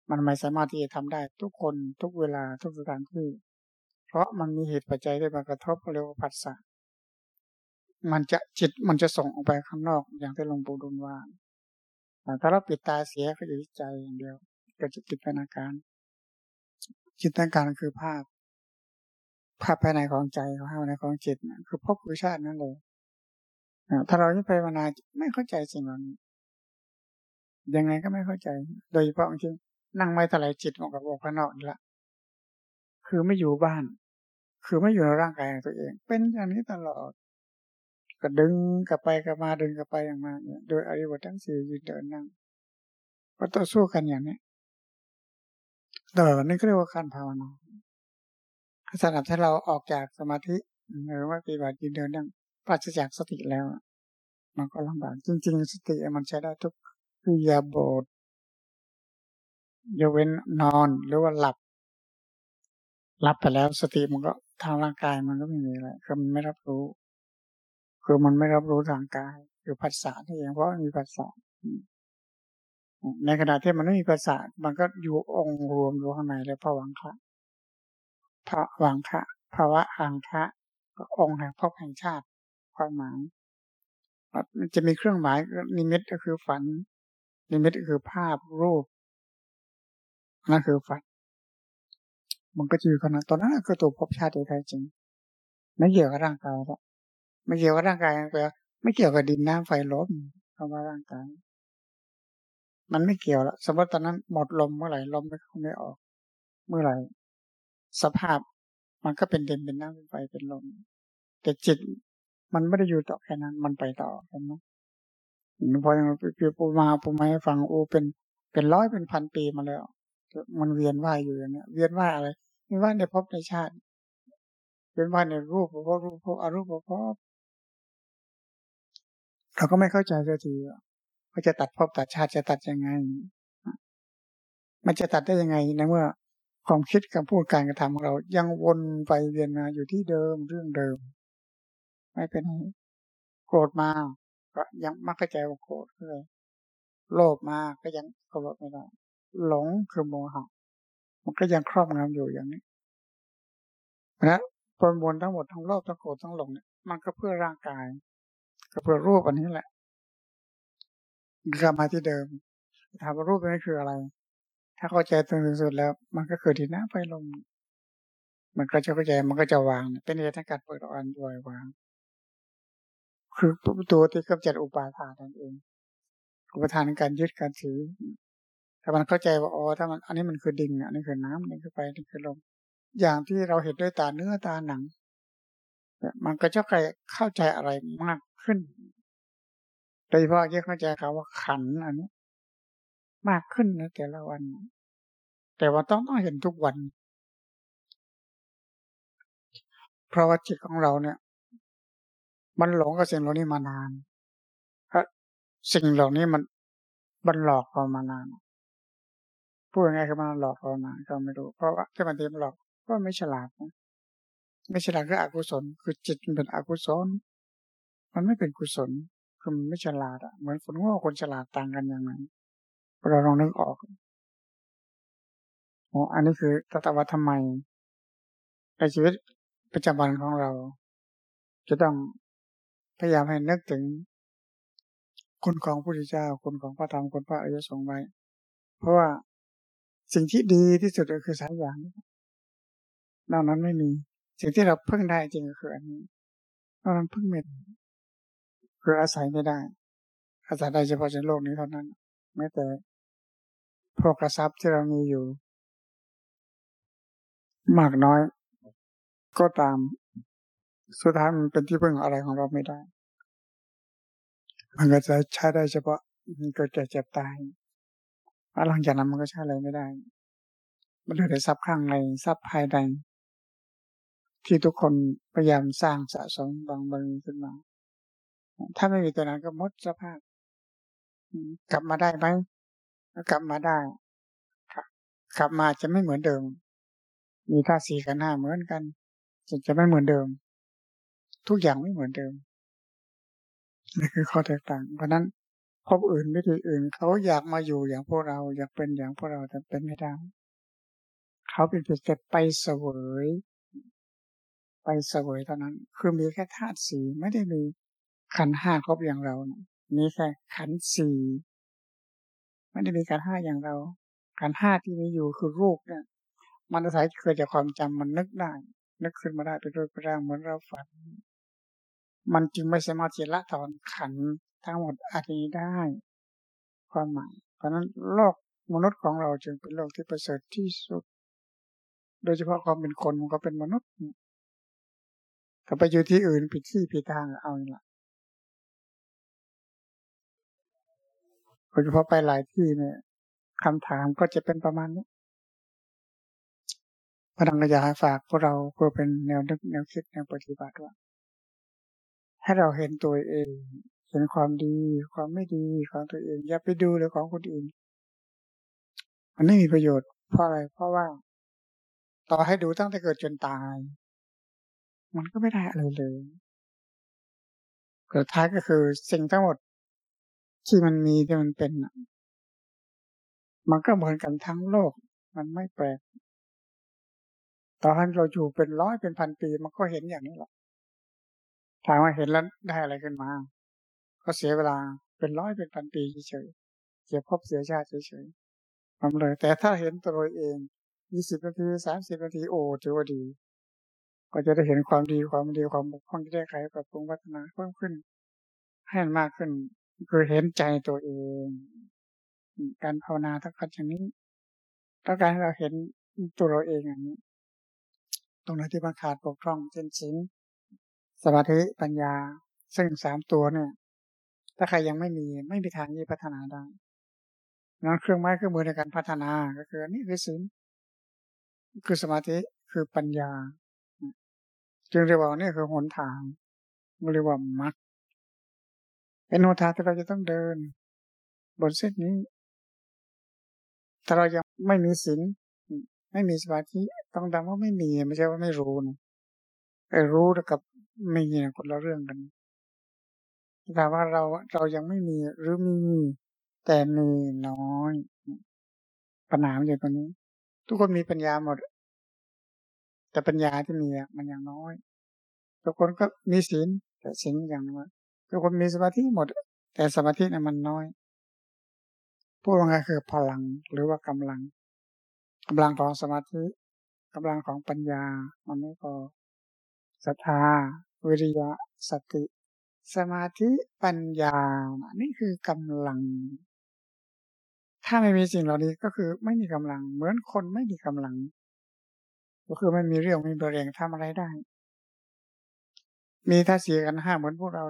มันไม่สามารถที่จะทำได้ทุกคนทุกเวลาทุกสถานที่ เพราะมันมีเหตุปัจจัยที่มากระทบเรียกว่าผัสสะมันจะจิตมันจะส่งออกไปข้างนอกอย่างที่หลวงปู่ดุลว่าถ้าเราปิดตาเสียก็อยู่ที่ใจอย่างเดียวก็จะจิตนาการ จิตนาการคือภาพ ภาพภายในของใจภายในของจิตคือพบคือชาตินั่นเลยถ้าเราไม่ภาวนาไม่เข้าใจสิ่งเหล่านี้ยังไงก็ไม่เข้าใจ โดยเฉพาะจริง นั่งไม่ถลายจิตออกกับออกข้างนอกนี่ละคือไม่อยู่บ้าน คือไม่อยู่ในร่างกายของตัวเอง เป็นอย่างนี้ตลอด ก็ดึงกลับไปกลับมาดึงกลับไปอย่างมาเนี่ยโดยอริบททั้งสี่ยืนเดินนั่งก็ต่อสู้กันอย่างนี้ตลอดนี่ก็เรียกว่าการภาวนาสำหรับถ้าเราออกจากสมาธิหรือว่าปฏิบัติยืนเดินนั่งปราศจากสติแล้ว มันก็ลำบากจริง ๆ สติมันใช้ได้ทุกอิยาบท ยกเว้นนอนหรือว่าหลับ หลับไปแล้วสติมันก็ทางร่างกายมันก็ไม่มีอะไรคือมันไม่รับรู้ คือมันไม่รับรู้ทางกายคือภาษาที่เองเพราะมีภาษาในขณะที่มันไม่มีภาษามันก็อยู่องค์รวมอยู่ข้างในเลยพระวังคะพระวังคะภาวะอังคะองค์แห่งพ่อแห่งชาติความหมายมันจะมีเครื่องหมายนิมิตก็คือฝัน นิมิตก็คือภาพรูป นั่นคือฝัน มันก็จะอยู่ขนาดตอนนั้นคือตัวภพชาติแท้จริง ไม่เกี่ยวกับร่างกายแล้วไม่เกี่ยวกับร่างกายแปลไม่เกี่ยวกับดินน้ำไฟลมคำว่าร่างกาย มันไม่เกี่ยวละสมมติตอนนั้นหมดลมเมื่อไหร่ลมไม่เข้าไม่ออก เมื่อไหร่ สภาพมันก็เป็นดินเป็นน้ำเป็นไฟเป็นลม แต่จิตมันไม่ได้อยู่ต่อแค่นั้น มันไปต่อเห็นไหมพออย่างเปียปูมาปูมาให้ฟังโอ้เป็นเป็นร้อยเป็นพันปีมาแล้ว มันเวียนว่ายอยู่อย่างเนี้ย เวียนว่ายอะไรเวียนว่ายในภพในชาติ เวียนว่ายในรูปภพรูปภพอรูปภพเราก็ไม่เข้าใจสักทีว่าจะตัดภพตัดชาติจะตัดยังไง มันจะตัดได้ยังไงในเมื่อความคิดคำพูดการกระทำของเรา ยังวนไปเวียนมาอยู่ที่เดิมเรื่องเดิม ไม่เป็นไรโกรธมาก็ยังไม่เข้าใจว่าโกรธเลยโลภมาก็ยังกำหนดไม่ได้ หลงคือโมหะมันก็ยังครอบงำอยู่อย่างนี้นะผลมวลทั้งหมดทั้งโลภทั้งโกรธทั้งหลงเนี่ยมันก็เพื่อร่างกาย ก็เพื่อรูปอันนี้แหละกลับมาที่เดิมถามว่ารูปนี้คืออะไร ถ้าเข้าใจตรงสุดแล้ว มันก็คือที่น้ำไฟลมมันก็จะเข้าใจมันก็จะวาง เป็นเหตุให้การเปิดอันด้วยวาง คือตัวที่กำจัดอุปาทานนั่นเอง อุปทานในการยึดการถือ ถ้ามันเข้าใจว่าอ๋อถ้ามันอันนี้มันคือดินอันนี้คือน้ำอันนี้คือไฟอันนี้คือลมอย่างที่เราเห็นด้วยตาเนื้อตาหนังมันก็จะเข้าใจอะไรมากขึ้นโดยเฉพาะที่เข้าใจคำว่าขันอันนี้ มากขึ้นในแต่ละวัน แต่ว่าต้องต้องเห็นทุกวัน เพราะว่าจิตของเราเนี่ย มันหลงกับสิ่งเหล่านี้มานานสิ่งเหล่านี้มันบันหลอกเรามานาน พูดง่ายๆคือมันหลอกเรามาก็ไม่รู้เพราะว่าที่มันเต็มหลอกก็ไม่ฉลาดไม่ฉลาดคืออกุศล คือจิตมันเป็นอกุศล มันไม่เป็นกุศลคือมันไม่ฉลาดอะเหมือนคนโง่คนฉลาดต่างกันอย่างไรเราลองนึกออกโอ้อันนี้คือตถาวัตทำไมในชีวิตประจำวันของเรา จะต้องพยายามให้นึกถึง คุณของพระพุทธเจ้า คุณของพระธรรมคุณพระอริยสงฆ์ไว้ เพราะว่า สิ่งที่ดีที่สุดก็คือสายอย่าง นอกนั้นไม่มี สิ่งที่เราเพึ่งได้จริงก็คืออันนี้นอกนั้นเพึ่งไม่ได้คืออาศัยไม่ได้ อาศัยได้เฉพาะในโลกนี้เท่านั้น แม้แต่พวกกระซับที่เรามีอยู่ มากน้อย ก็ตาม สุดท้ายมันเป็นที่พึ่งอะไรของเราไม่ได้ มันก็จะใช้ได้เฉพาะเกิดแก่เจ็บตาย หลังจากนั้นมันก็ใช้อะไรไม่ได้ มันเหลือแต่ทรัพย์ข้างในทรัพย์ภายในที่ทุกคนพยายามสร้างสะสมบางบางขึ้นมา ถ้าไม่มีตัวนั้นก็มดสภาพ กลับมาได้ไหมกลับมาได้กลับมาจะไม่เหมือนเดิม มีท่าสี่กันห้าเหมือนกันจะจะไม่เหมือนเดิม ทุกอย่างไม่เหมือนเดิมนี่คือข้อแตกต่าง เพราะนั้น บอื่นวิธีอื่น เขาอยากมาอยู่อย่างพวกเราอยากเป็นอย่างพวกเราแต่เป็นไม่ได้เขาเป็นเพียงแต่ไปเสวย ไปเสวยเท่านั้น คือมีแค่ธาตุสีไม่ได้มีขันห้าครบอย่างเรานะมีแค่ขันสี่ไม่ได้มีการห้าอย่างเราการห้าที่มีอยู่คือรูปเนี่ย มันอาศัยเกิดจากความจำมันนึกได้ นึกขึ้นมาได้ไปโดยประางเหมือนเราฝัน มันจึงไม่สามารถจะละถอนขัน ทั้งหมดอันนี้ได้ ความหมาย เพราะนั้นโลกมนุษย์ของเราจึงเป็นโลกที่ประเสริฐที่สุด โดยเฉพาะความเป็นคนมันก็เป็นมนุษย์ถ้าไปอยู่ที่อื่นผิดที่ผิดทางเอาละโดยเฉพาะไปหลายที่เนี่ยคำถามก็จะเป็นประมาณนี้พนังกระยาฝากพวกเราเพื่อเป็นแนวนึกแนวคิดแนวปฏิบัติว่า ให้เราเห็นตัวเอง เห็นความดี ความไม่ดีของตัวเอง อย่าไปดูเลยของคนอื่น มันไม่มีประโยชน์เพราะอะไร เพราะว่า ต่อให้ดูตั้งแต่เกิดจนตาย มันก็ไม่ได้อะไรเลยเกิดท้ายก็คือสิ่งทั้งหมดที่มันมีที่มันเป็นมันก็เหมือนกันทั้งโลก มันไม่แปลกตอนเราอยู่เป็นร้อยเป็นพันปี มันก็เห็นอย่างนี้แหละถามว่าเห็นแล้วได้อะไรขึ้นมา ก็เสียเวลาเป็นร้อยเป็นพันปีเฉยเสียพบเสียชาติเฉยๆทำเลย แต่ถ้าเห็นตัวเองยี่สิบนาทีสามสิบนาทีโอ้ถือว่าดี ก็จะได้เห็นความดีความดีความบกพร่องที่ได้ไขปรับปรุงพัฒนาเพิ่มขึ้น ให้มากขึ้น คือเห็นใจตัวเอง การภาวนาทั้งคันอย่างนี้ต้องการให้เราเห็นตัวเราเองอย่างนี้ ตรงไหนที่มันขาดปกพร่องเช่นศีลสมาธิปัญญา ซึ่งสามตัวเนี่ย ถ้าใครยังไม่มีไม่มีทางที่พัฒนาได้งั้นเครื่องไม้เครื่องมือในการพัฒนาก็คือนี่คือศีลคือสมาธิคือปัญญา จึงเรียกว่านี่คือหนทางเรียกว่ามรรคเป็นหนทางที่เราจะต้องเดิน บนเส้นนี้ถ้าเรายังไม่มีศีลไม่มีสมาธิต้องดังว่าไม่มี ไม่ใช่ว่าไม่รู้นะไอ้รู้กับไม่มีคนละเรื่องกัน แต่ว่าเราเรายังไม่มีหรือมี แต่มีน้อย ปัญหาอยู่ตรงนี้ ทุกคนมีปัญญาหมด แต่ปัญญาที่มีมันยังน้อย ทุกคนก็มีศีลแต่ศีลอย่างน้อยทุกคนมีสมาธิหมด แต่สมาธิเนี่ยมันน้อยพูดว่าไงคือพลังหรือว่ากำลังกำลังของสมาธิกำลังของปัญญา มันไม่พอศรัทธาวิริยะสติ สมาธิปัญญา นี่คือกำลัง ถ้าไม่มีสิ่งเหล่านี้ก็คือไม่มีกำลัง เหมือนคนไม่มีกำลัง ก็คือไม่มีเรื่องมีเบรงทำอะไรได้ มีท่าเสียกันห้าเหมือนพวกเรา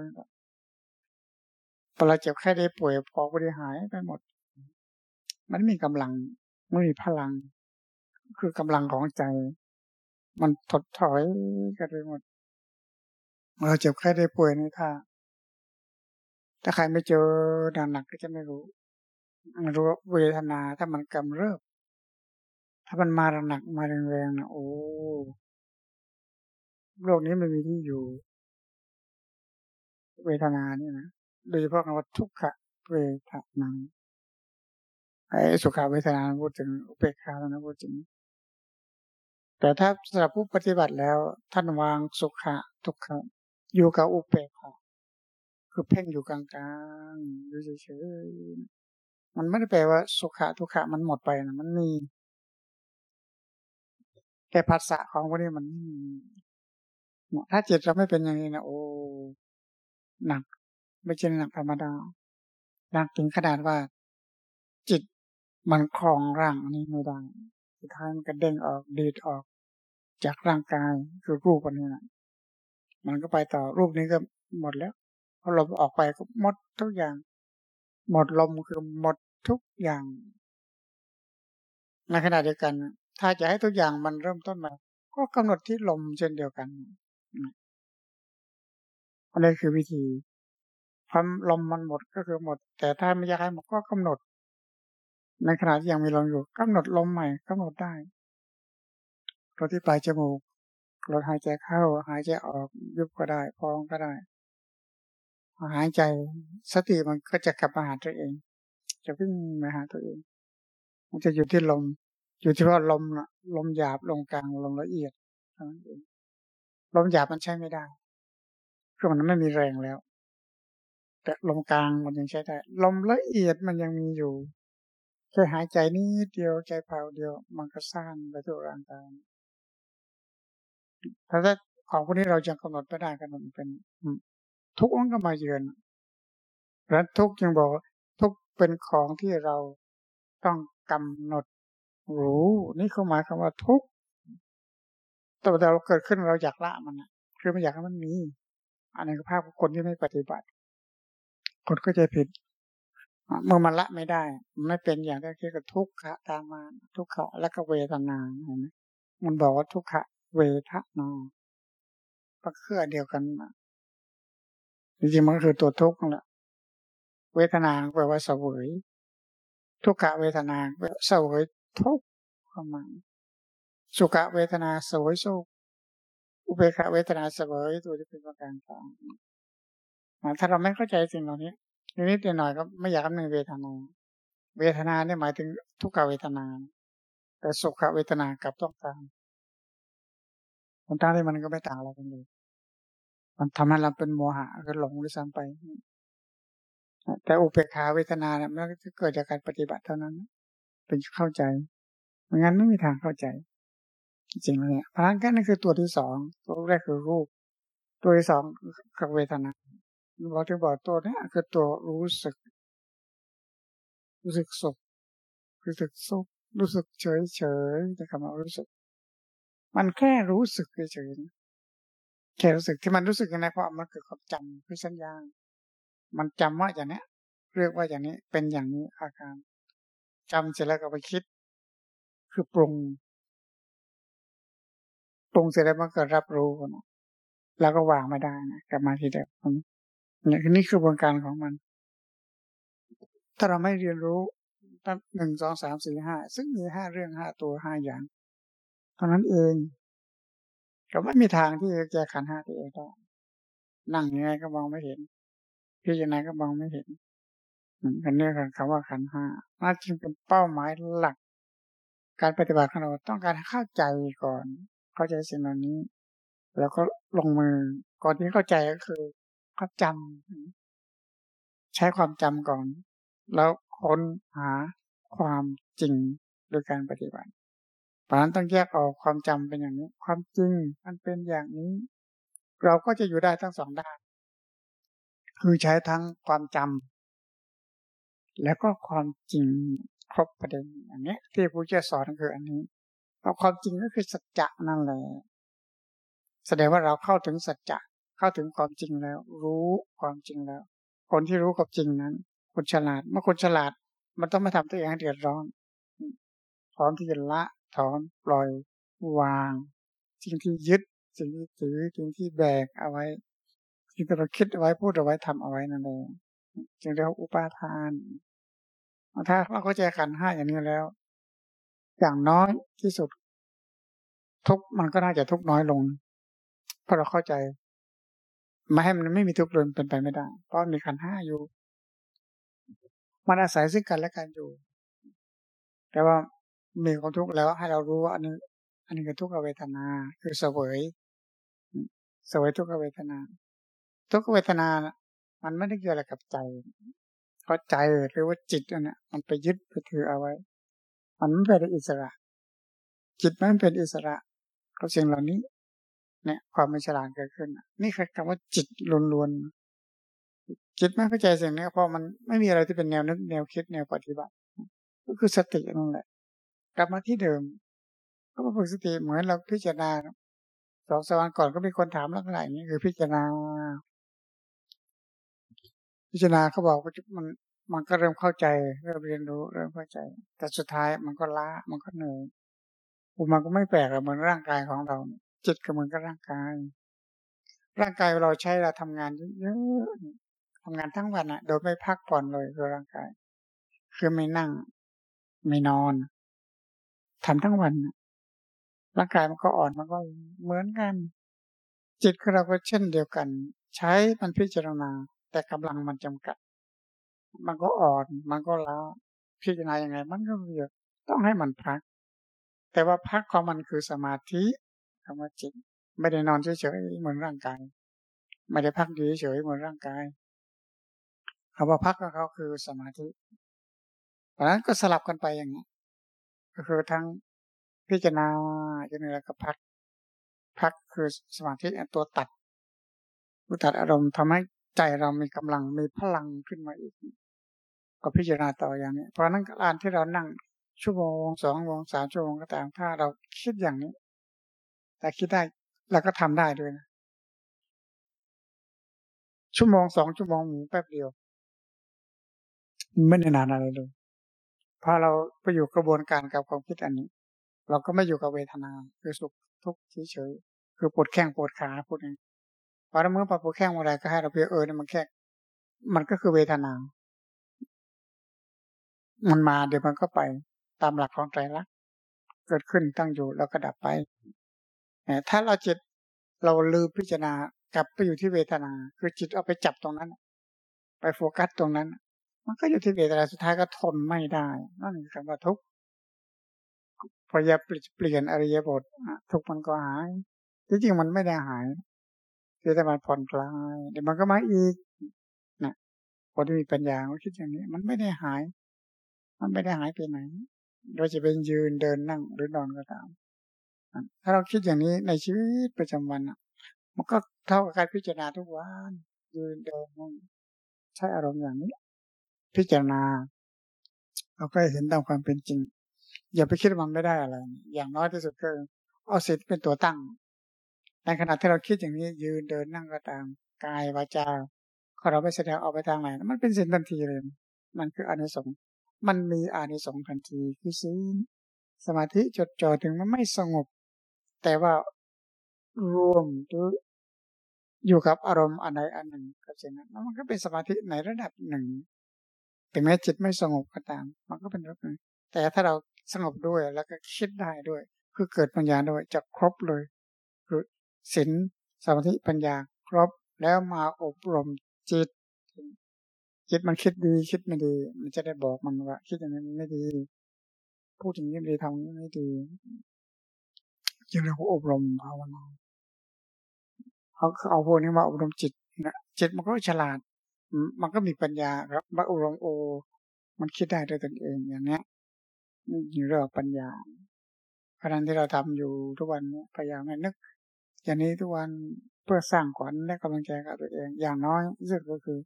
พอเราเจ็บแค่ได้ป่วยพอบริหายไปหมด มันมีกำลังไม่มีพลัง คือกำลังของใจ มันถดถอยกันไปหมดเราเจ็บแค่ได้ป่วยนี่ค่ะ ถ้าใครไม่เจอหนักๆก็จะไม่รู้รู้เวทนาถ้ามันกำเริบ ถ้ามันมาหนักมาแรงๆนะโอ้โลกนี้ไม่มีที่อยู่ เวทนานี่นะโดยเฉพาะคำว่าทุกขะเวทนาไอ้สุขาเวทนาพูดถึงอุเบกขาแล้วนะพูดถึง แต่ถ้าสำหรับผู้ปฏิบัติแล้ว ท่านวางสุขะทุกขะอยู่กับอุเบกขา คือเพ่งอยู่กลางๆอยู่เฉยๆมันไม่ได้แปลว่า สุขะทุกขะมันหมดไปนะมันมีแต่ภาษาของพวกนี้มันถ้าจิตเราไม่เป็นอย่างนี้นะโอ้หนัก ไม่ใช่หนักธรรมดาหนักถึงขนาดว่า จิตมันคลองร่างนี้ไม่ได้สุดท้ายมันก็เด้งออกดีดออก จากร่างกายคือรูปอันนี้นะมันก็ไปต่อรูปนี้ก็หมดแล้ว อลมออกไปก็หมดทุกอย่าง หมดลมคือหมดทุกอย่าง ในขณะเดียวกัน ถ้าจะให้ทุกอย่างมันเริ่มต้นมา ก็กำหนดที่ลมเช่นเดียวกันอันนี้คือวิธีความลมมันหมดก็คือหมด แต่ถ้าไม่อยากให้หมดก็กำหนด ในขณะที่ยังมีลมอยู่กำหนดลมใหม่กำหนดได้ลดที่ปลายจมูกลดหายใจเข้า หายใจออกยุบก็ได้ พองก็ได้ หายใจสติมันก็จะกลับมาหาตัวเอง จะวิ่งมาหาตัวเอง มันจะอยู่ที่ลม อยู่ที่ว่าลมลมหยาบลมกลางลมละเอียดลมหยาบมันใช้ไม่ได้เพราะมันไม่มีแรงแล้ว แต่ลมกลางมันยังใช้ได้ ลมละเอียดมันยังมีอยู่แค่หายใจนิดเดียวใจเผาเดียว มันก็สร้างไปทั่วร่างกายถ้าของพวกนี้เราจะกำหนดไม่ได้กำหนดเป็น ทุกข์ก็มาเยือนแล้วทุกข์ยังบอกทุกข์เป็นของที่เราต้องกำหนดรู้ นี่เขาหมายคำว่าทุกข์แต่เราเกิดขึ้นเราอยากละมันนะคือไม่อยากให้มันมี อันนี้ก็ภาพของคนที่ไม่ปฏิบัติ คนก็จะผิด เมื่อมันละไม่ได้ ไม่เป็นอย่างที่คิดก็ทุกขะตามมาทุกขะแล้วก็เวทนาเห็นไหมมันบอกว่าทุกขะเวทนาก็คือเดียวกัน จริงๆมันก็คือตัวทุกข์นั่นแหละเวทนาแปลว่าเสวย ทุกขเวทนาเสวยทุกข์เข้ามาสุขเวทนาเสวยสุขอุเบกขาเวทนาเสวยตัวที่เป็นประการสองถ้าเราไม่เข้าใจสิ่งเหล่านี้นิดหน่อยก็ไม่อยากนึงเวทนา เวทนาเนี่ยหมายถึงทุกขเวทนา แต่สุขเวทนากับต้องกามันตั้งที่มันก็ไม่ต่างอะไรกันเลย มันทำให้เราเป็นโมหะก็หลงด้วยซ้ำไป แต่อุเบกขาเวทนาเนี่ยมันก็เกิดจากการปฏิบัติเท่านั้น เป็นเข้าใจไม่งั้นไม่มีทางเข้าใจ จริงๆเลยเพราะนั้นก็นั่นคือตัวที่สองตัวแรกคือรูป ตัวที่สองคือเวทนาบอกที่บอกตัวนี้คือตัวรู้สึก รู้สึกสุขรู้สึกสุขรู้สึกเฉยเฉยแต่คำว่ารู้สึก มันแค่รู้สึกเฉย แค่รู้สึกที่มันรู้สึกยังไงเพราะมันเกิดความจำคือสัญญา มันจำว่าอย่างนี้เรียกว่าอย่างนี้เป็นอย่างนี้อาการจำเสร็จแล้วก็ไปคิด คือปรุง ปรุงเสร็จแล้วมันก็รับรู้นะแล้วก็วางไม่ได้นะกลับมาที่เดิมนี่คือนี่คือกระบวนการของมัน ถ้าเราไม่เรียนรู้ตั้งหนึ่งสองสามสี่ห้าซึ่งมีห้าเรื่องห้าตัวห้าอย่าง เท่านั้นเอง ก็ไม่มีทางที่จะแก้ขันห้าตัวเองได้นั่งยังไงก็มองไม่เห็นพิจารณาก็มองไม่เห็นอันนี้คือคำว่าขันห้าน่าจึงเป็นเป้าหมายหลัก การปฏิบัติของเราต้องการเข้าใจก่อน เข้าใจสิ่งเหล่านี้ แล้วก็ลงมือก่อนที่เข้าใจก็คือเขาจำใช้ความจำก่อน แล้วค้นหาความจริงโดยการปฏิบัติ เพราะนั้นต้องแยกออกความจำเป็นอย่างนี้ ความจริงมันเป็นอย่างนี้ เราก็จะอยู่ได้ทั้งสองด้าน คือใช้ทั้งความจำแล้วก็ความจริงครบประเด็นอย่างนี้ที่ผู้เจ้าสอนคืออันนี้เพราะความจริงก็คือสัจจะนั่นแหละแสดงว่าเราเข้าถึงสัจจะเข้าถึงความจริงแล้ว รู้ความจริงแล้ว คนที่รู้ความจริงนั้นคนฉลาดเมื่อคนฉลาด มันต้องไม่ทำตัวเองให้เดือดร้อน พร้อมที่จะละถอนปล่อยวางสิ่งที่ยึดสิ่งที่ถือสิ่งที่แบกเอาไว้สิ่งที่เราคิดเอาไว้พูดเอาไว้ทำเอาไว้นั่นเองจึงเรียกว่าอุปาทานถ้าเราก็แจขันห้าอย่างนี้แล้ว อย่างน้อยที่สุด ทุกมันก็น่าจะทุกน้อยลงเพราะเราเข้าใจม่ให้มันไม่มีทุกข์เลยเป็นไปไม่ได้ เพราะมีขันห้าอยู่ มันอาศัยซึ่งกันและกันอยู่ แต่ว่า มีความทุกข์แล้วให้เรารู้ว่าอันนี้อันนี้คือทุกขเวทนา คือเสวยเสวยทุกขเวทนา ทุกขเวทนา มันไม่ได้เกี่ยวอะไรกับใจเพราะใจหรือว่าจิตเนี่ยมันไปยึดไปถือเอาไว้ มันไม่เป็นอิสระ จิตมันเป็นอิสระกับสิ่งเหล่านี้เนี่ยความไม่ฉลาดเกิดขึ้น นี่คือคำว่าจิตล้วนๆจิตไม่เข้าใจสิ่งนี้เพราะมันไม่มีอะไรที่เป็นแนวนึกแนวคิดแนวปฏิบัติ ก็คือสตินั่นแหละ กลับมาที่เดิม ก็มาฝึกสติเหมือนเราพิจารณาสองสวันก่อนก็มีคนถามลักษณะอย่างนี้คือพิจารณา พิจารณาเขาบอกว่ามันมันก็เริ่มเข้าใจเริ่มเรียนรู้เริ่มเข้าใจ แต่สุดท้ายมันก็ล้ามันก็เหนื่อยอุมันก็ไม่แปลกเหมือนร่างกายของเรา จิตก็เหมือนกับร่างกาย ร่างกายเราใช้เราทำงานเยอะๆทำงานทั้งวันอะโดยไม่พักผ่อนเลยคือร่างกาย คือไม่นั่ง ไม่นอน ทำทั้งวันร่างกายมันก็อ่อนมันก็เหมือนกัน จิตของเราก็เช่นเดียวกัน ใช้มันพิจารณา แต่กำลังมันจำกัด มันก็อ่อนมันก็ล้าพิจารณาอย่างไง มันก็เยอะต้องให้มันพัก แต่ว่าพักของมันคือสมาธิคำว่าจิตไม่ได้นอนเฉยๆเหมือนร่างกายไม่ได้พักอยู่เฉยๆเหมือนร่างกายคำว่าพักของเขาคือสมาธิเพราะนั้นก็สลับกันไปอย่างนี้ ก็คือทั้งพิจารณาจนแล้วก็พัก พักคือสมาธิตัวตัดตัวตัดอารมณ์ทำให้ใจเรามีกำลังมีพลังขึ้นมาอีก ก็พิจารณาต่ออย่างนี้ เพราะนั้นการที่เรานั่งชั่วโมงสองโมงสามชั่วโมงก็ตามถ้าเราคิดอย่างนี้ แต่คิดได้แล้วก็ทำได้ด้วยนะชั่วโมงสองชั่วโมงหมูแป๊บเดียว ไม่ได้นานอะไรเลย พอเราไปอยู่กระบวนการกับความคิดอันนี้ เราก็ไม่อยู่กับเวทนาคือสุขทุกข์เฉยๆคือปวดแข้งปวดขาพูดเองพอเราเมื่อปวดแข้งอะไรก็ให้เราเพียเออเนี่ยมันแค่มันก็คือเวทนา มันมาเดี๋ยวมันก็ไปตามหลักของใจรักเกิดขึ้นตั้งอยู่แล้วก็ดับไปถ้าเราจิตเราลืมพิจารณากลับไปอยู่ที่เวทนา คือจิตเอาไปจับตรงนั้น ไปโฟกัสตรงนั้น มันก็อยู่ที่เวทนาสุดท้ายก็ทนไม่ได้นั่นคือคำว่าทุกข์พอจะเปลี่ยนอริยบททุกมันก็หายจริงมันไม่ได้หายแต่มันผ่อนคลายเดี๋ยวมันก็มาอีกนะคนที่มีปัญญาเขาคิดอย่างนี้ มันไม่ได้หาย มันไม่ได้หายไปไหนเราจะเป็นยืนเดินนั่งหรือนอนก็ตามถ้าเราคิดอย่างนี้ในชีวิตประจำวันมันก็เท่ากับการพิจารณาทุกวันยืนเดินใช้อารมณ์อย่างนี้ พิจารณา เราก็เห็นตามความเป็นจริง อย่าไปคิดมันไม่ได้อะไร อย่างน้อยที่สุดก็เอาสิทธิ์เป็นตัวตั้ง ในขณะที่เราคิดอย่างนี้ยืนเดินนั่งก็ตามกายวาจาขอเราไปแสดงออกไปทางไหน มันเป็นสินทันทีเลย มันคืออานิสงส์มันมีอานิสงส์ทันทีคือศีลสมาธิจดจ่อถึงมันไม่สงบ แต่ว่ารวมหรืออยู่กับอารมณ์อันใดอันหนึ่งกับสิ่งนั้นมันก็เป็นสมาธิในระดับหนึ่ง ถึงแม้จิตไม่สงบก็ตาม มันก็เป็นระดับหนึ่งแต่ถ้าเราสงบด้วยแล้วก็คิดได้ด้วย คือเกิดปัญญาด้วยจะครบเลยคือศีลสมาธิปัญญาครบแล้วมาอบรมจิต จิตมันคิดดีคิดไม่ดี มันจะได้บอกมันว่า คิดอย่างนี้ไม่ดี พูดอย่างนี้ไม่ดีทำอย่างนี้ไม่ดีจึงเรียกว่าอบรมภาวนาเขาเอาพวกนี้มาอบรมจิตนะจิตมันก็ฉลาด มันก็มีปัญญาครับมาอบรมโอ มันคิดได้ด้วยตนเองอย่างเนี้ยนี่เรื่องปัญญาเพราะนั้นที่เราทำอยู่ทุกวันพยายามนึก อย่างนี้ทุกวันเพื่อสร้างขวัญและกำลังใจกับตัวเอง อย่างน้อยที่สุดก็คือ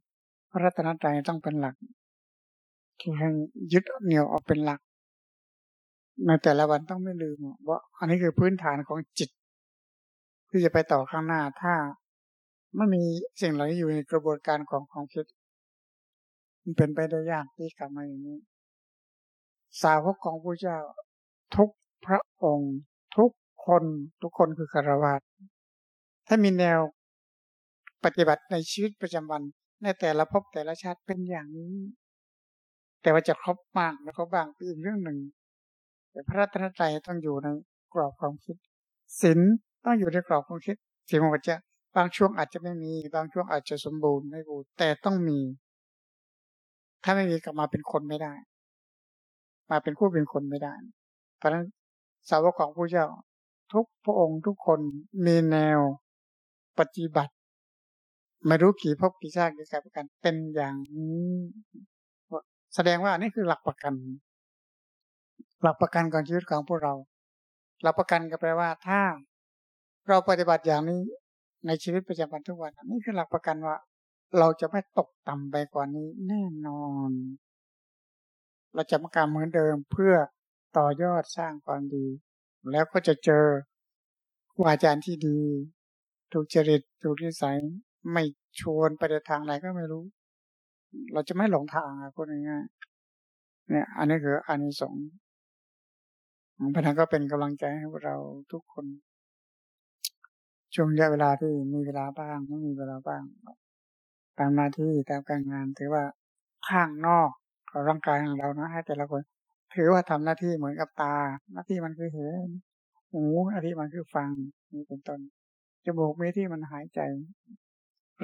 พระรัตนตรัยต้องเป็นหลักที่ให้ยึดเหนี่ยวออกเป็นหลัก ในแต่ละวันต้องไม่ลืมว่าอันนี้คือพื้นฐานของจิต ที่จะไปต่อข้างหน้าถ้า ไม่มีสิ่งเหล่านี้อยู่ในกระบวนการของความคิด มันเป็นไปได้ยากที่กลับมาอย่างนี้ สาวกของพระเจ้า ทุกพระองค์ ทุกคนทุกคนคือคารวะถ้ามีแนวปฏิบัติในชีวิตประจำวันในแต่ละภพแต่ละชาติเป็นอย่างนี้ แต่ว่าจะครบมากแล้วก็บางเป็นอีกเรื่องหนึ่ง แต่พระรัตนตรัยต้องอยู่ในกรอบความคิดศีลต้องอยู่ในกรอบความคิดสิ่งของจะ บางช่วงอาจจะไม่มี บางช่วงอาจจะสมบูรณ์ไม่บูรณ์แต่ต้องมี ถ้าไม่มีกลับมาเป็นคนไม่ได้ มาเป็นผู้เป็นคนไม่ได้ เพราะฉะนั้นสาวกของผู้เจ้า ทุกพระองค์ทุกคนมีแนวปฏิบัติไม่รู้กี่พบกี่ชาติกี่การประกันเป็นอย่างนี้แสดงว่านี่คือหลักประกัน หลักประกันก่อนชีวิตของพวกเรา หลักประกันก็แปลว่าถ้าเราปฏิบัติอย่างนี้ ในชีวิตประจำวันทุกวันนี่คือหลักประกันว่า เราจะไม่ตกต่ำไปกว่านี้แน่นอน เราจะมาการเหมือนเดิมเพื่อต่อยอดสร้างความดี แล้วก็จะเจอครูอาจารย์ที่ดี ถูกจริตถูกนิสัยไม่ชวนไปในทางไหนก็ไม่รู้ เราจะไม่หลงทางอะพูดง่ายๆเนี่ย อันนี้คืออานิสงส์พระธานก็เป็นกำลังใจให้เราทุกคน ช่วงระยะเวลาที่มีเวลาบ้างไม่มีเวลาบ้าง ตามหน้าที่ตามการงาน ถือว่าข้างนอกของร่างกายของเรานะให้แต่ละคน ถือว่าทำหน้าที่เหมือนกับตา หน้าที่มันคือเห็นหูหน้าที่มันคือฟังนี่เป็นต้นจมูกมีที่มันหายใจ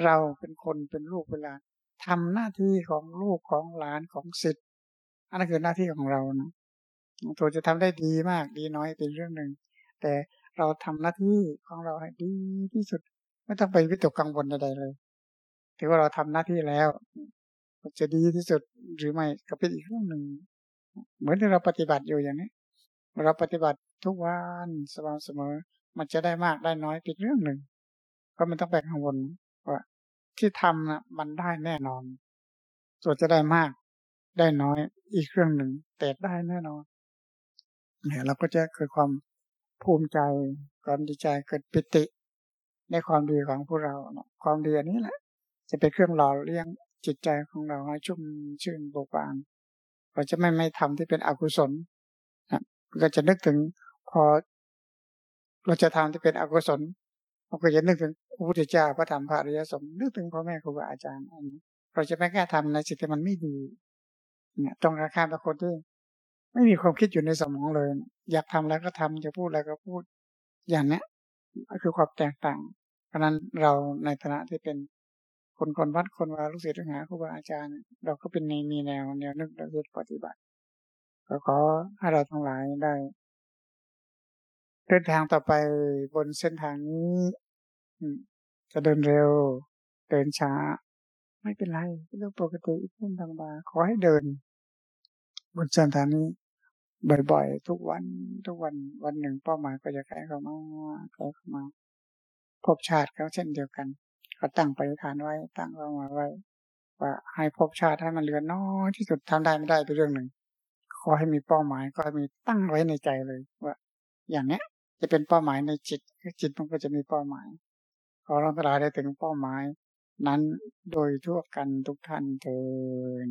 เราเป็นคนเป็นลูกเวลาทำหน้าที่ของลูกของหลานของสิทธิ์อันนั้นคือหน้าที่ของเรานะตัวจะทำได้ดีมากดีน้อยเป็นเรื่องหนึ่งแต่ เราทำหน้าที่ของเราให้ดีที่สุด ไม่ต้องไปวิตกกังวลใดๆเลย ถือว่าเราทำหน้าที่แล้วมันจะดีที่สุดหรือไม่ก็เป็นอีกเรื่องหนึ่ง เหมือนที่เราปฏิบัติอยู่อย่างนี้เราปฏิบัติทุกวันสม่ำเสมอ มันจะได้มากได้น้อยเป็นเรื่องหนึ่ง ก็มันต้องไปกังวลว่าที่ทำนะมันได้แน่นอน ส่วนจะได้มาก ได้น้อยอีกเรื่องหนึ่ง แต่ได้แน่นอนเนี่ยเราก็จะเกิดความ ภูมิใจความดีใจเกิดปิติ ในความดีของพวกเราความดีอันนี้แหละ จะเป็นเครื่องหล่อเลี้ยงจิตใจของเราให้ชุ่มชื่นโบกบานเราจะไม่ไม่ทำที่เป็นอกุศลนะก็จะนึกถึงพอเราจะทำที่เป็นอกุศลเราก็จะนึกถึงพระพุทธเจ้าพระธรรมพระอริยสงฆ์นึกถึงพ่อแม่ครูบาอาจารย์อันนี้เราจะไม่แค่ทำในสิ่งที่มันไม่ดีเนี่ยตรงกันข้ามกับคนที่ ไม่มีความคิดอยู่ในสมองเลย อยากทำแล้วก็ทำจะพูดอะไรก็พูดอย่างนี้ก็คือความแตกต่าง เพราะนั้นเราในฐานะที่เป็นคนคนวัดคนวาลูกศิษย์ลูกหาครูบาอาจารย์ เราก็เป็นในมีแนวแนวนึกเราจะปฏิบัติก็ขอให้เราทั้งหลายได้เดินทางต่อไปบนเส้นทางนี้จะเดินเร็ว เดินช้า ไม่เป็นไรเป็นเรื่องปกติเรื่องธรรมดาขอให้เดิน บนส้นทานี้บ่อยๆ ทุกวันทุกวันวันหนึ่งเป้าหมายก็จะใกล้เข้ามาใกล้เข้ามาพบชาติเขาเช่นเดียวกัน ก็ตั้งไปฐานไว้ตั้งเป้าหมายไว้ ว่าให้พบชาติให้มันเหลือน้อยที่สุดทำได้ไม่ได้เป็นเรื่องหนึ่งขอให้มีเป้าหมายก็ให้มีตั้งไว้ในใจเลยว่า อย่างเนี้ยจะเป็นเป้าหมายในจิตจิตมันก็จะมีเป้าหมาย ขอเราตลาได้ถึงเป้าหมาย นั้นโดยทั่วกันทุกท่านเถิด